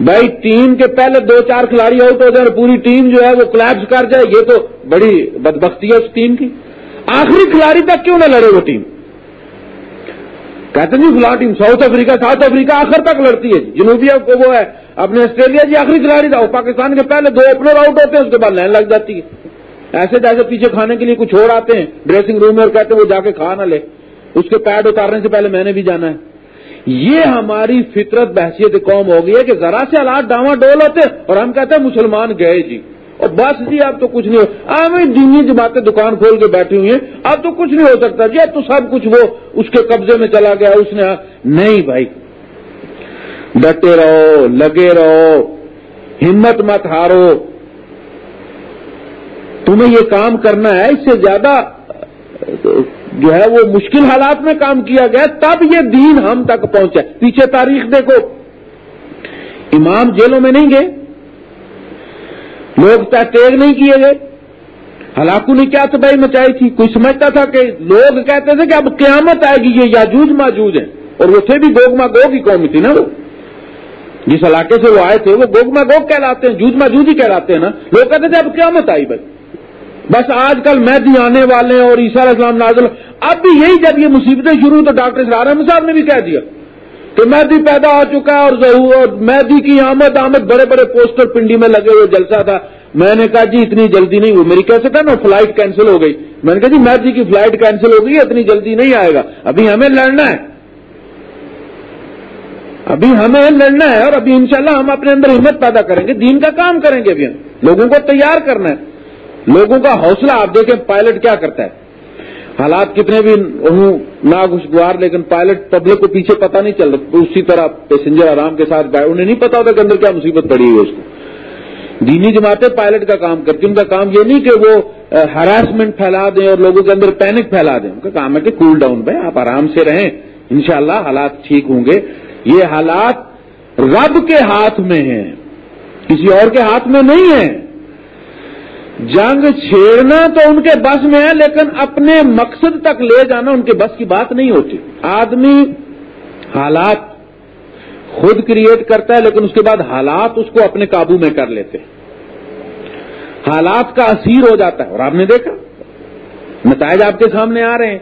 بھائی، ٹیم کے پہلے دو چار کھلاڑی آؤٹ ہو جائے پوری ٹیم جو ہے وہ کلیپس کر جائے، یہ تو بڑی بدبختی ہے اس ٹیم کی۔ آخری کھلاڑی تک کیوں نہ لڑے وہ ٹیم؟ کہتے ہیں جی فلاں team South Africa South Africa آخر تک لڑتی ہے جی۔ جنوبی وہ ہے، اپنے آسٹریلیا جی آخری کھلاڑی تھا پاکستان کے پہلے دو اوپنر آؤٹ ہوتے ہیں، اس کے بعد لائن لگ جاتی ہے۔ ایسے جیسے پیچھے کھانے کے لیے کچھ چھوڑ آتے ہیں ڈریسنگ روم میں اور کہتے ہیں وہ جا کے کھا نہ لے۔ اس کے پیڈ اتارنے سے پہلے میں نے بھی جانا ہے۔ یہ ہماری فطرت بحثیت قوم ہو گئی ہے کہ ذرا سے حالات ڈاواں ڈول ہوتے اور ہم کہتے ہیں مسلمان گئے جی۔ اور بس جی اب تو کچھ نہیں ہو۔ ہمیں دینی جماعتیں دکان کھول کے بیٹھی ہوئی ہیں۔ اب تو کچھ نہیں ہو سکتا۔ جی اب تو سب کچھ وہ اس کے قبضے میں چلا گیا، اس نے نہیں بھائی۔ ڈٹے رہو، لگے رہو۔ ہمت مت ہارو۔ تمہیں یہ کام کرنا ہے، اس سے زیادہ، جو ہے وہ مشکل حالات میں کام کیا گیا تب یہ دین ہم تک پہنچا پیچھے تاریخ دیکھو۔ امام جیلوں میں نہیں گئے۔ لوگ تیگ نہیں کیے گئے۔ ہلاکو نے کیا تباہی مچائی تھی؟ کوئی سمجھتا تھا کہ لوگ کہتے تھے کہ اب قیامت آئے گی، یہ یاجوج ماجوج ہیں۔ اور وہ تھے بھی گوگما گو کی قوم تھی نا وہ۔ جس علاقے سے وہ آئے تھے، وہ گوگما گوگ کہلاتے ہیں، جوج ماجوج ہی کہلاتے ہیں نا۔ لوگ کہتے تھے اب قیامت آئی بھائی بس آج کل مہدی آنے والے ہیں اور عیسیٰ علیہ السلام نازل۔ اب بھی یہی جب یہ مصیبتیں شروع تو ڈاکٹر سرار احمد صاحب نے بھی کہہ دیا۔ کہ مہدی پیدا ہو چکا ہے اور ظہور مہدی کی آمد آمد بڑے بڑے پوسٹر پنڈی میں لگے ہوئے جلسہ تھا۔ میں نے کہا جی اتنی جلدی نہیں ہوئی۔ میری کیسے تھا نا فلائٹ کینسل ہو گئی۔ میں نے کہا جی مہدی کی فلائٹ کینسل ہو گئی اتنی جلدی نہیں آئے گا۔ ابھی ہمیں لڑنا ہے۔ ابھی ہمیں لڑنا ہے اور ابھی انشاءاللہ ہم اپنے اندر ہمت پیدا کریں گے۔ دین کا کام کریں گے ابھی ہم۔ لوگوں کو تیار کرنا ہے۔ لوگوں کا حوصلہ، آپ دیکھیں پائلٹ کیا کرتا ہے۔ حالات کتنے بھی ہوں، ناگوشگوار، لیکن پائلٹ پبلک کو پیچھے پتا نہیں چل رہا اسی طرح پیسنجر آرام کے ساتھ انہیں نہیں پتا ہوتا کہ اندر کیا مصیبت پڑی ہے اس کو۔ دینی جماعتیں پائلٹ کا کام کرتی ان کا کام یہ نہیں کہ وہ ہراسمنٹ پھیلا دیں اور لوگوں کے اندر پینک پھیلا دیں۔ ان کا کام ہے کہ کول ڈاؤن بھائی، آپ آرام سے رہیں۔ انشاءاللہ حالات ٹھیک ہوں گے۔ یہ حالات رب کے ہاتھ میں ہیں، کسی اور کے ہاتھ میں نہیں ہیں۔ جنگ چھیڑنا تو ان کے بس میں ہے، لیکن اپنے مقصد تک لے جانا ان کے بس کی بات نہیں ہوتی۔ آدمی حالات خود کریٹ کرتا ہے، لیکن اس کے بعد حالات اس کو اپنے قابو میں کر لیتے حالات کا اثیر ہو جاتا ہے، اور آپ نے دیکھا۔ نتائج آپ کے سامنے آ رہے ہیں۔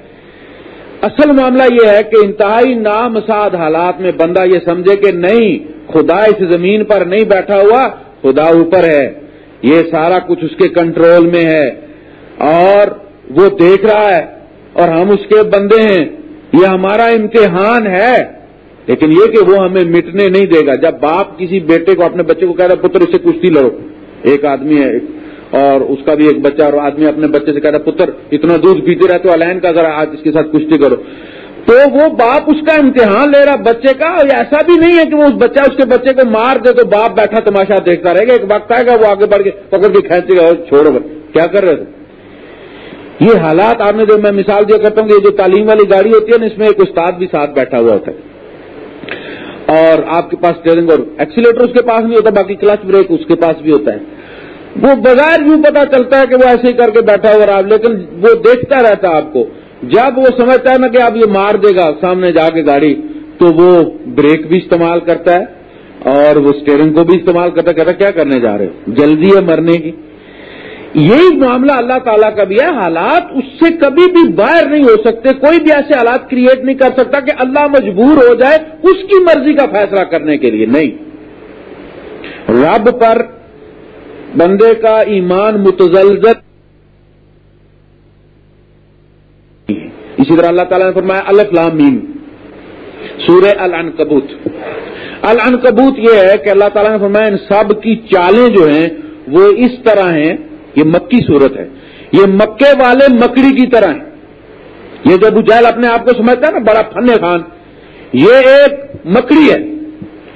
اصل معاملہ یہ ہے کہ انتہائی نامساد حالات میں بندہ یہ سمجھے کہ نہیں، خدا اس زمین پر نہیں بیٹھا ہوا، خدا اوپر ہے۔ یہ سارا کچھ اس کے کنٹرول میں ہے اور وہ دیکھ رہا ہے اور ہم اس کے بندے ہیں یہ ہمارا امتحان ہے لیکن یہ کہ وہ ہمیں مٹنے نہیں دے گا۔ جب باپ کسی بیٹے کو اپنے بچے کو کہہ رہا پتر، اس سے کشتی لڑو۔ ایک آدمی ہے اور اس کا بھی ایک بچہ اور آدمی اپنے بچے سے کہہ رہا پتر، اتنا دودھ پیتے رہتے الین کا ذرا آج اس کے ساتھ کشتی کرو۔ تو وہ باپ اس کا امتحان لے رہا بچے کا، اور ایسا بھی نہیں ہے کہ وہ اس بچہ، اس کے بچے کو مار دے تو باپ بیٹھا تماشا دیکھتا رہے گا، ایک وقت آئے گا، وہ آگے بڑھ کے پکڑ کے کھینچے گا چھوڑو گا۔ کیا کر رہے تھے یہ حالات آپ نے جو میں مثال دیا کرتا ہوں کہ یہ جو تعلیم والی گاڑی ہوتی ہے نا، اس میں ایک استاد بھی ساتھ بیٹھا ہوا ہوتا ہے۔ اور آپ کے پاس اسٹیئرنگ اور ایکسیلیٹر اس کے پاس بھی ہوتا ہے، باقی کلچ بریک اس کے پاس بھی ہوتا ہے۔ وہ بغیر یوں پتا چلتا ہے کہ وہ ایسے ہی کر کے بیٹھا ہوا آپ لیکن وہ دیکھتا رہتا ہے آپ کو۔ جب وہ سمجھتا ہے نا کہ اب یہ مار دے گا سامنے جا کے گاڑی، تو وہ بریک بھی استعمال کرتا ہے اور وہ اسٹیئرنگ کو بھی استعمال کرتا کہتا کیا کرنے جا رہے ہو؟ جلدی ہے مرنے کی۔ یہی معاملہ اللہ تعالیٰ کا بھی ہے۔ حالات اس سے کبھی بھی باہر نہیں ہو سکتے۔ کوئی بھی ایسے حالات کریٹ نہیں کر سکتا کہ اللہ مجبور ہو جائے اس کی مرضی کا فیصلہ کرنے کے لیے۔ نہیں۔ رب پر بندے کا ایمان متزلزل اسی طرح اللہ تعالیٰ نے فرمایا الف لام میم۔ سورہ العنکبوت۔ العنکبوت یہ ہے کہ اللہ تعالیٰ نے فرمایا ان سب کی چالیں جو ہیں وہ اس طرح ہیں، یہ مکی صورت ہے۔ یہ مکے والے مکڑی کی طرح ہیں۔ یہ جب اجال اپنے آپ کو سمجھتا ہے نا، بڑا فن خان۔ یہ ایک مکڑی ہے۔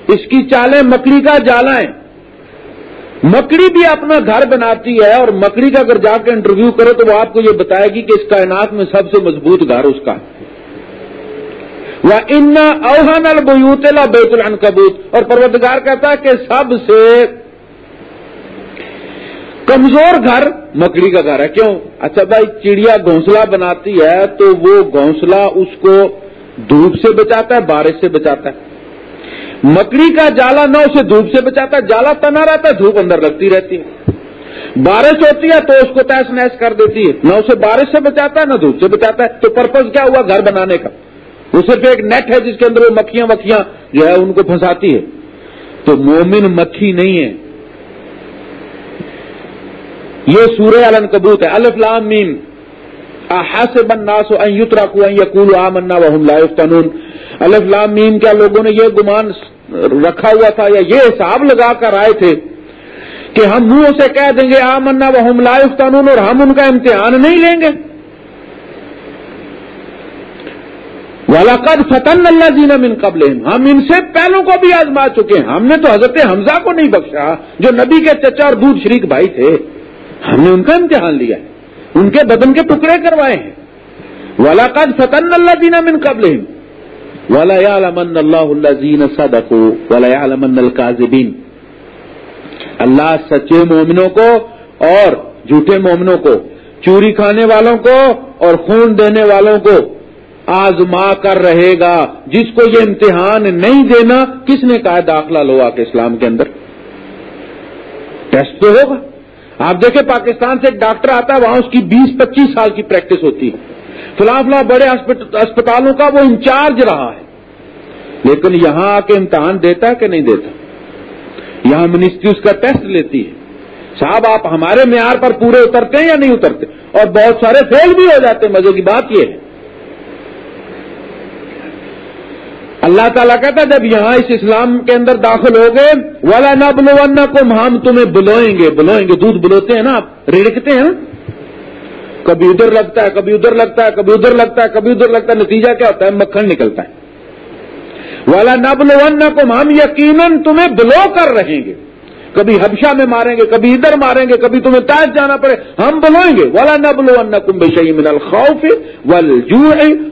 اس کی چالیں مکڑی کا جالا ہے مکڑی بھی اپنا گھر بناتی ہے اور مکڑی کا اگر جا کے انٹرویو کرو تو وہ آپ کو یہ بتائے گی کہ اس کائنات میں سب سے مضبوط گھر اس کا وہ ان اوہان البیوت بیت العنکبوت۔ اور پروتگار کہتا ہے کہ سب سے کمزور گھر مکڑی کا گھر ہے۔ کیوں؟ اچھا بھائی، چڑیا گھونسلہ بناتی ہے تو وہ گھونسلہ اس کو دھوپ سے بچاتا ہے، بارش سے بچاتا ہے۔ مکڑی کا جالا نہ اسے دھوپ سے بچاتا ہے جالا تنا رہتا ہے دھوپ اندر لگتی رہتی۔ ہے بارش ہوتی ہے تو اس کو تیس نیس کر دیتی ہے۔ نہ اسے بارش سے بچاتا ہے نہ دھوپ سے بچاتا۔ ہے تو پرپز کیا ہوا؟ گھر بنانے کا۔ وہ صرف ایک نیٹ ہے جس کے اندر وہ مکھیاں وکھیاں جو ہے ان کو پھنساتی ہے۔ تو مومن مکھی نہیں ہے۔ یہ سورہ علن کبوت ہے الفلام میم۔ حاصب الناس ان يتركوا ان يقولوا آمنا وهم لا يفتنون. الف لام میم کیا لوگوں نے یہ گمان رکھا ہوا تھا یا یہ حساب لگا کر آئے تھے کہ ہم منہ سے کہہ دیں گے آمنا وهم لا يفتنون اور ہم ان کا امتحان نہیں لیں گے؟ ولاقد فتن اللہ جینا من قبل ہم ان سے پہلوں کو بھی آزما چکے ہیں۔ ہم نے تو حضرت حمزہ کو نہیں بخشا جو نبی کے چچا اور دودھ شریک بھائی تھے۔ ہم نے ان کا امتحان لیا۔ ہے ان کے بدن کے ٹکڑے کروائے ہیں۔ ولاقد فتن اللہ دینا من قبل ولا من اللہ اللہ زین صدق ولا من القاظبین اللہ سچے مومنوں کو اور جھوٹے مومنوں کو، چوری کھانے والوں کو اور خون دینے والوں کو آزما کر رہے گا، جس کو یہ امتحان نہیں دینا، کس نے کہا داخلہ لو آ کے اسلام کے اندر؟ ٹیسٹ تو ہوگا۔ آپ دیکھیں پاکستان سے ایک ڈاکٹر آتا ہے، وہاں اس کی بیس، پچیس سال کی پریکٹس ہوتی ہے۔ فلاں فلاں بڑے اسپتالوں کا وہ انچارج رہا ہے۔ لیکن یہاں آ کے امتحان دیتا ہے کہ نہیں دیتا؟ یہاں منسٹری اس کا ٹیسٹ لیتی ہے۔ صاحب، آپ ہمارے معیار پر پورے اترتے ہیں یا نہیں اترتے؟ اور بہت سارے فیل بھی ہو جاتے ہیں۔ مزے کی بات یہ ہے۔ اللہ تعالیٰ کہتا جب یہاں اس اسلام کے اندر داخل ہو گئے والا نہ بلو کو ہم تمہیں بلوئیں گے بلوئیں گے۔ دودھ بلوتے ہیں نا آپ، رڑکتے ہیں نا؟ کبھی ادھر لگتا ہے، کبھی ادھر لگتا ہے، کبھی ادھر لگتا ہے، کبھی ادھر لگتا ہے، نتیجہ کیا ہوتا ہے؟ مکھن نکلتا ہے۔ والا نہ بلو کو ہم یقیناً تمہیں بلو کر رہیں گے۔ کبھی حبشہ میں ماریں گے، کبھی ادھر ماریں گے، کبھی تمہیں تاج جانا پڑے، ہم بلوئیں گے۔ ولا نہ بلو ان کم بشئی من الخوف ول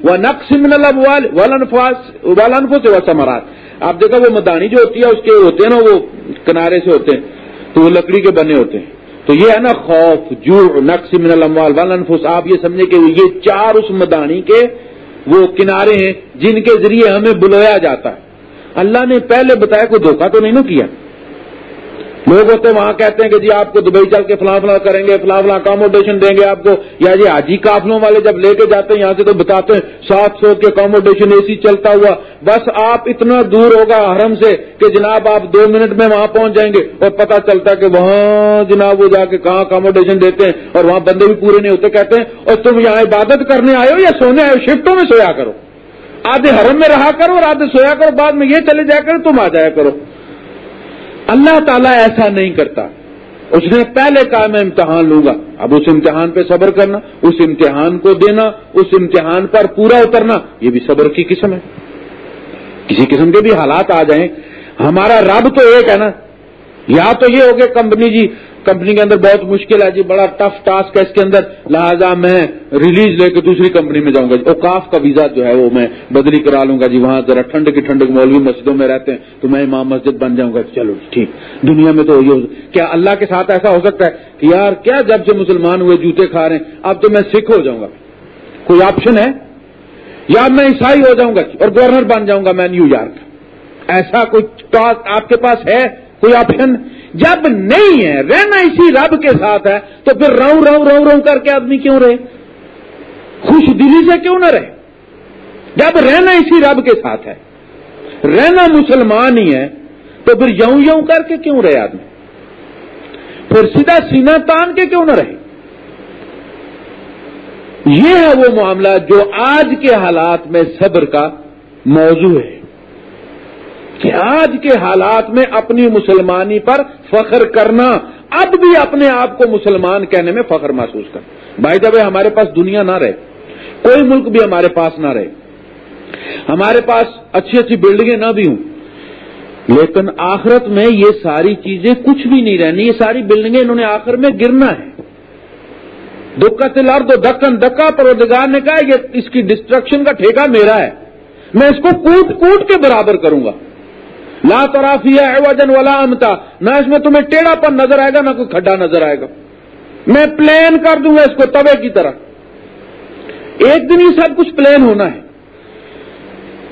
و نقص من الابوال ولنفاس ولنفس و آپ دیکھا وہ مدانی جو ہوتی ہے، اس کے ہوتے ہیں نا، وہ کنارے سے ہوتے ہیں، تو وہ لکڑی کے بنے ہوتے ہیں۔ تو یہ ہے نا خوف جو نقص من الاموال ولنفس آپ یہ سمجھے کہ یہ چار اس مدانی کے وہ کنارے ہیں، جن کے ذریعے ہمیں بلویا جاتا ہے۔ اللہ نے پہلے بتایا، کوئی دھوکہ تو نہیں نا کیا؟ لوگ ہوتے وہاں کہتے ہیں کہ جی آپ کو دبئی چل کے فلاں فلاں کریں گے، فلاں فلاں اکاموڈیشن دیں گے آپ کو۔ یا جی حاجی قافلوں والے جب لے کے جاتے ہیں، یہاں سے تو بتاتے ہیں، سات سو کے اکاموڈیشن اے سی چلتا ہوا۔ بس آپ اتنا دور ہوگا حرم سے کہ جناب آپ دو منٹ میں وہاں پہنچ جائیں گے اور پتا چلتا ہے کہ وہاں جناب وہ جا کے کہاں اکاموڈیشن دیتے ہیں اور وہاں بندے بھی پورے نہیں ہوتے، کہتے ہیں، اور تم یہاں عبادت کرنے آئے ہو یا سونے آئے ہو؟ شفٹوں میں سویا کرو۔ آدھے حرم میں رہا کرو اور آدھے سویا کرو، بعد میں یہ چلے جایا کرو، تم آ جایا کرو۔ اللہ تعالیٰ ایسا نہیں کرتا۔ اس نے پہلے کہا میں امتحان لوں گا اب اس امتحان پہ صبر کرنا، اس امتحان کو دینا، اس امتحان پر پورا اترنا، یہ بھی صبر کی قسم ہے۔ کسی قسم کے بھی حالات آ جائیں۔ ہمارا رب تو ایک ہے نا۔ یا تو یہ ہو کہ کمپنی جی کمپنی کے اندر بہت مشکل ہے جی بڑا ٹف ٹاسک ہے اس کے اندر۔ لہٰذا میں ریلیز لے کے دوسری کمپنی میں جاؤں گا جی۔ اوقاف کا ویزا جو ہے وہ میں بدلی کرا لوں گا جی۔ وہاں ذرا ٹھنڈ کی ٹھنڈ مولوی مسجدوں میں رہتے ہیں تو میں امام مسجد بن جاؤں گا۔ چلو ٹھیک۔ دنیا میں تو یہ کیا اللہ کے ساتھ ایسا ہو سکتا ہے کہ یار، کیا جب سے مسلمان ہوئے جوتے کھا رہے ہیں، اب تو میں سکھ ہو جاؤں گا۔ کوئی آپشن ہے؟ یا میں عیسائی ہو جاؤں گا جی اور گورنر بن جاؤں گا میں نیو یارک۔ ایسا کوئی آپ کے پاس ہے؟ کوئی آپشن جب نہیں ہے، رہنا اسی رب کے ساتھ ہے، تو پھر رو رو رو رو کر کے آدمی کیوں رہے؟ خوش دلی سے کیوں نہ رہے؟ جب رہنا اسی رب کے ساتھ ہے، رہنا مسلمان ہی ہے، تو پھر یوں یوں کر کے کیوں رہے آدمی؟ پھر سیدھا سینہ تان کے کیوں نہ رہے؟ یہ ہے وہ معاملہ جو آج کے حالات میں صبر کا موضوع ہے۔ کہ آج کے حالات میں اپنی مسلمانی پر فخر کرنا، اب بھی اپنے آپ کو مسلمان کہنے میں فخر محسوس کر بھائی جب ہمارے پاس دنیا نہ رہے، کوئی ملک بھی ہمارے پاس نہ رہے، ہمارے پاس اچھی اچھی بلڈنگیں نہ بھی ہوں، لیکن آخرت میں یہ ساری چیزیں کچھ بھی نہیں رہنی، یہ ساری بلڈنگیں انہوں نے آخر میں گرنا ہے۔ دکا تلار دو دکن، دکا پروزگار نے کہا، یہ اس کی ڈسٹرکشن کا ٹھیکہ میرا ہے، میں اس کو کوٹ کوٹ کے برابر کروں گا۔ لا ترافیہ وجن ولا امتا۔ نہ اس میں تمہیں ٹیڑھا پن نظر آئے گا، نہ کوئی کھڈا نظر آئے گا۔ میں پلین کر دوں گا اس کو توے کی طرح۔ ایک دن ہی سب کچھ پلین ہونا ہے۔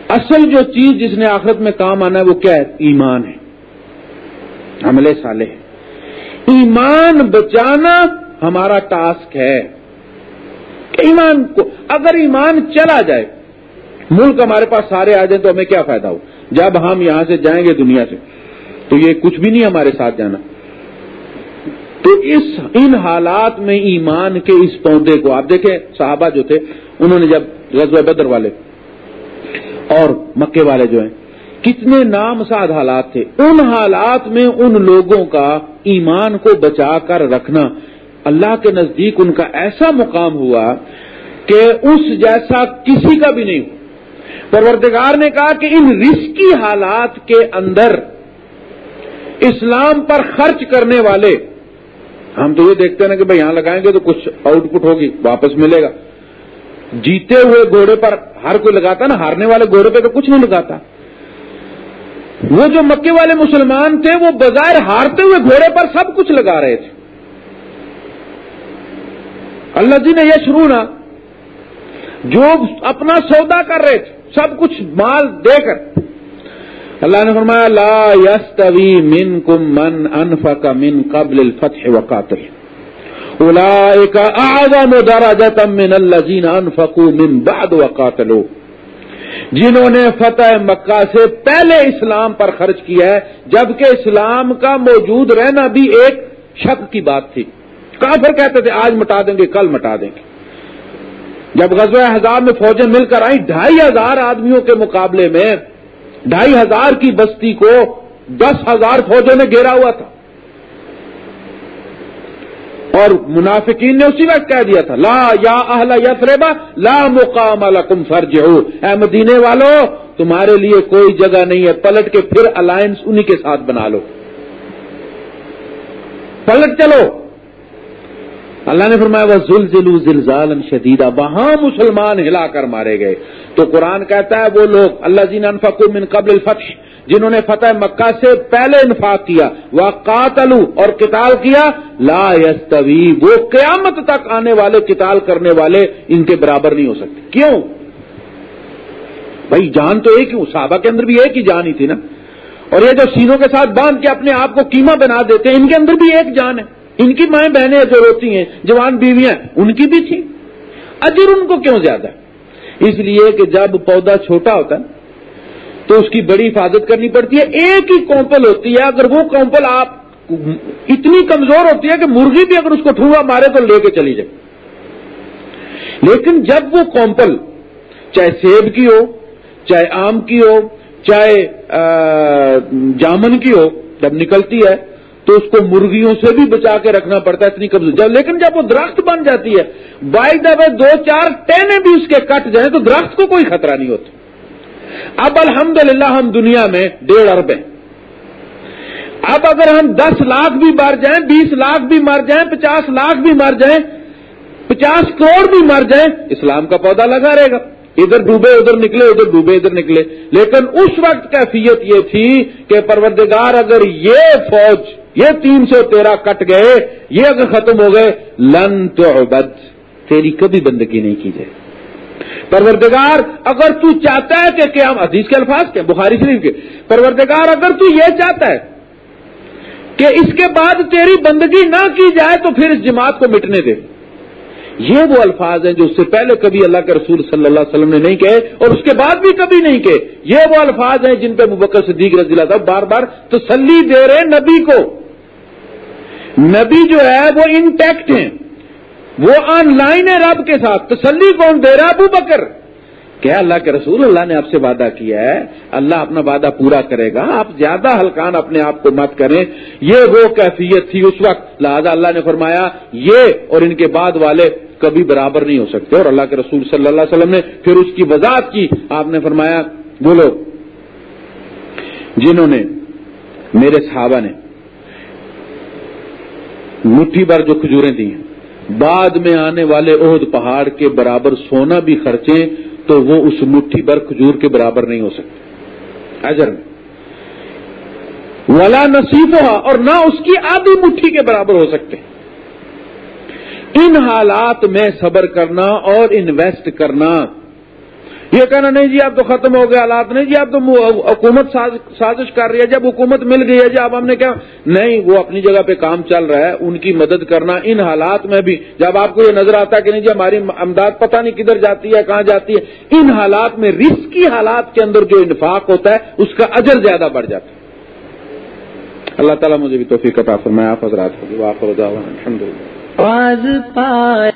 اصل جو چیز جس نے آخرت میں کام آنا ہے، وہ کیا ہے؟ ایمان ہے۔ عملے سالے ایمان بچانا ہمارا ٹاسک ہے۔ ایمان کو، اگر ایمان چلا جائے، ملک ہمارے پاس سارے آ جائیں تو ہمیں کیا فائدہ ہو؟ جب ہم یہاں سے جائیں گے دنیا سے، تو یہ کچھ بھی نہیں ہمارے ساتھ جانا۔ تو اس، ان حالات میں ایمان کے اس پودے کو، آپ دیکھیں صحابہ جو تھے، انہوں نے جب غزوہ بدر والے اور مکے والے جو ہیں، کتنے نام ساد حالات تھے۔ ان حالات میں ان لوگوں کا ایمان کو بچا کر رکھنا اللہ کے نزدیک ان کا ایسا مقام ہوا کہ اس جیسا کسی کا بھی نہیں ہوا۔ پروردگار نے کہا کہ ان رسکی حالات کے اندر اسلام پر خرچ کرنے والے، ہم تو یہ دیکھتے ہیں نا کہ بھائی یہاں لگائیں گے تو کچھ آؤٹ پٹ ہوگی، واپس ملے گا۔ جیتے ہوئے گھوڑے پر ہر کوئی لگاتا نا، ہارنے والے گھوڑے پہ تو کچھ نہیں لگاتا۔ وہ جو مکے والے مسلمان تھے، وہ بظاہر ہارتے ہوئے گھوڑے پر سب کچھ لگا رہے تھے۔ اللہ جی نے یہ شروع نا، جو اپنا سودا کر رہے تھے سب کچھ مال دے کر۔ اللہ نے فرمایا، لا یستوی من کم من انفق من قبل الفتح وقاتل۔ اولئک اعظم درجة من الذین انفقوا من بعد وقاتلوا۔ جنہوں نے فتح مکہ سے پہلے اسلام پر خرچ کیا ہے، جبکہ اسلام کا موجود رہنا بھی ایک شک کی بات تھی۔ کافر کہتے تھے، آج مٹا دیں گے، کل مٹا دیں گے۔ جب غزوہ ہزار میں فوجیں مل کر آئیں، ڈھائی ہزار آدمیوں کے مقابلے میں، ڈھائی ہزار کی بستی کو دس ہزار فوجوں نے گھیرا ہوا تھا۔ اور منافقین نے اسی وقت کہہ دیا تھا، لا یا اہل یسربا لا مقام لکم فرج اے مدینے والو، تمہارے لیے کوئی جگہ نہیں ہے، پلٹ کے پھر الائنس انہی کے ساتھ بنا لو۔ پلٹ چلو۔ اللہ نے فرمایا وہ زلزلو زلزال شدیدہ وہاں مسلمان ہلا کر مارے گئے۔ تو قرآن کہتا ہے، وہ لوگ اللہ جین انفق من قبل الفتح، جنہوں نے فتح مکہ سے پہلے انفاق کیا وہ قاتلو اور کتال کیا، لا یستوی وہ قیامت تک آنے والے کتال کرنے والے ان کے برابر نہیں ہو سکتے۔ کیوں؟ بھائی، جان تو ایک ہی صحابہ کے اندر بھی ایک ہی جان ہی تھی نا۔ اور یہ جو سینوں کے ساتھ باندھ کے اپنے آپ کو قیمہ بنا دیتے ہیں، ان کے اندر بھی ایک جان ہے۔ ان کی مائیں بہنیں جو روتی ہیں، جوان بیویاں، ان کی بھی تھی اجر ان کو کیوں زیادہ؟ اس لیے کہ جب پودا چھوٹا ہوتا ہے تو اس کی بڑی حفاظت کرنی پڑتی ہے۔ ایک ہی کومپل ہوتی ہے، اگر وہ کومپل آپ، اتنی کمزور ہوتی ہے کہ مرغی بھی اگر اس کو ٹھونگا مارے تو لے کے چلی جائے۔ لیکن جب وہ کومپل چاہے سیب کی ہو، چاہے آم کی ہو، چاہے جامن کی ہو، جب نکلتی ہے تو اس کو مرغیوں سے بھی بچا کے رکھنا پڑتا ہے اتنی قبض جب لیکن جب وہ درخت بن جاتی ہے بائی دب دو چار ٹینے بھی اس کے کٹ جائیں تو درخت کو کوئی خطرہ نہیں ہوتا۔ اب الحمدللہ ہم دنیا میں ڈیڑھ ارب ہیں۔ اب اگر ہم دس لاکھ بھی مر جائیں، بیس لاکھ بھی مر جائیں، پچاس لاکھ بھی مر جائیں، پچاس کروڑ بھی مر جائیں، اسلام کا پودا لگا رہے گا۔ ادھر ڈوبے، ادھر نکلے، ادھر ڈوبے، ادھر نکلے۔ لیکن اس وقت کیفیت یہ تھی کہ پروردگار اگر یہ فوج یہ تین سو تیرہ کٹ گئے، یہ اگر ختم ہو گئے، لن تو بد تیری کبھی بندگی نہیں کی جائے۔ پروردگار، اگر تو چاہتا ہے کہ کیا حدیث کے الفاظ کے، بخاری شریف کے، پروردگار، اگر تو یہ چاہتا ہے کہ اس کے بعد تیری بندگی نہ کی جائے تو پھر اس جماعت کو مٹنے دے۔ یہ وہ الفاظ ہیں جو اس سے پہلے کبھی اللہ کے رسول صلی اللہ علیہ وسلم نے نہیں کہے اور اس کے بعد بھی کبھی نہیں کہے۔ یہ وہ الفاظ ہیں جن پہ مبکر صدیق رضی اللہ بار بار تسلی دے رہے نبی کو۔ نبی جو ہے وہ انٹیکٹ ہیں۔ وہ آن لائن ہے رب کے ساتھ۔ تسلی کون دے رہا ابو بکر۔ کیا اللہ کے رسول اللہ نے آپ سے وعدہ کیا ہے۔ اللہ اپنا وعدہ پورا کرے گا۔ آپ زیادہ ہلکان اپنے آپ کو مت کریں۔ یہ وہ کیفیت تھی اس وقت۔ لہذا اللہ نے فرمایا، یہ اور ان کے بعد والے کبھی برابر نہیں ہو سکتے۔ اور اللہ کے رسول صلی اللہ علیہ وسلم نے پھر اس کی وضاحت کی۔ آپ نے فرمایا، بولو، جنہوں نے، میرے صحابہ نے مٹھی بھر جو کھجوریں دی ہیں۔ بعد میں آنے والے عہد پہاڑ کے برابر سونا بھی خرچیں تو وہ اس مٹھی بھر کھجور کے برابر نہیں ہو سکتے۔ اجر میں۔ ولا نصیف ہوا اور نہ اس کی آدھی مٹھی کے برابر ہو سکتے۔ ان حالات میں صبر کرنا اور انویسٹ کرنا یہ کہنا نہیں جی اب تو ختم ہو گئے حالات، نہیں جی اب تو حکومت سازش کر رہی ہے۔ جب حکومت مل گئی ہے جی اب ہم نے کیا نہیں، وہ اپنی جگہ پہ کام چل رہا ہے، ان کی مدد کرنا ان حالات میں بھی۔ جب آپ کو یہ نظر آتا ہے کہ نہیں جی ہماری امداد پتہ نہیں کدھر جاتی ہے، کہاں جاتی ہے، ان حالات میں رسک کی حالات کے اندر جو انفاق ہوتا ہے، اس کا اجر زیادہ بڑھ جاتا ہے۔ اللہ تعالیٰ مجھے بھی توفیق عطا فرمایا آپ حضرات ہوگی الحمد للہ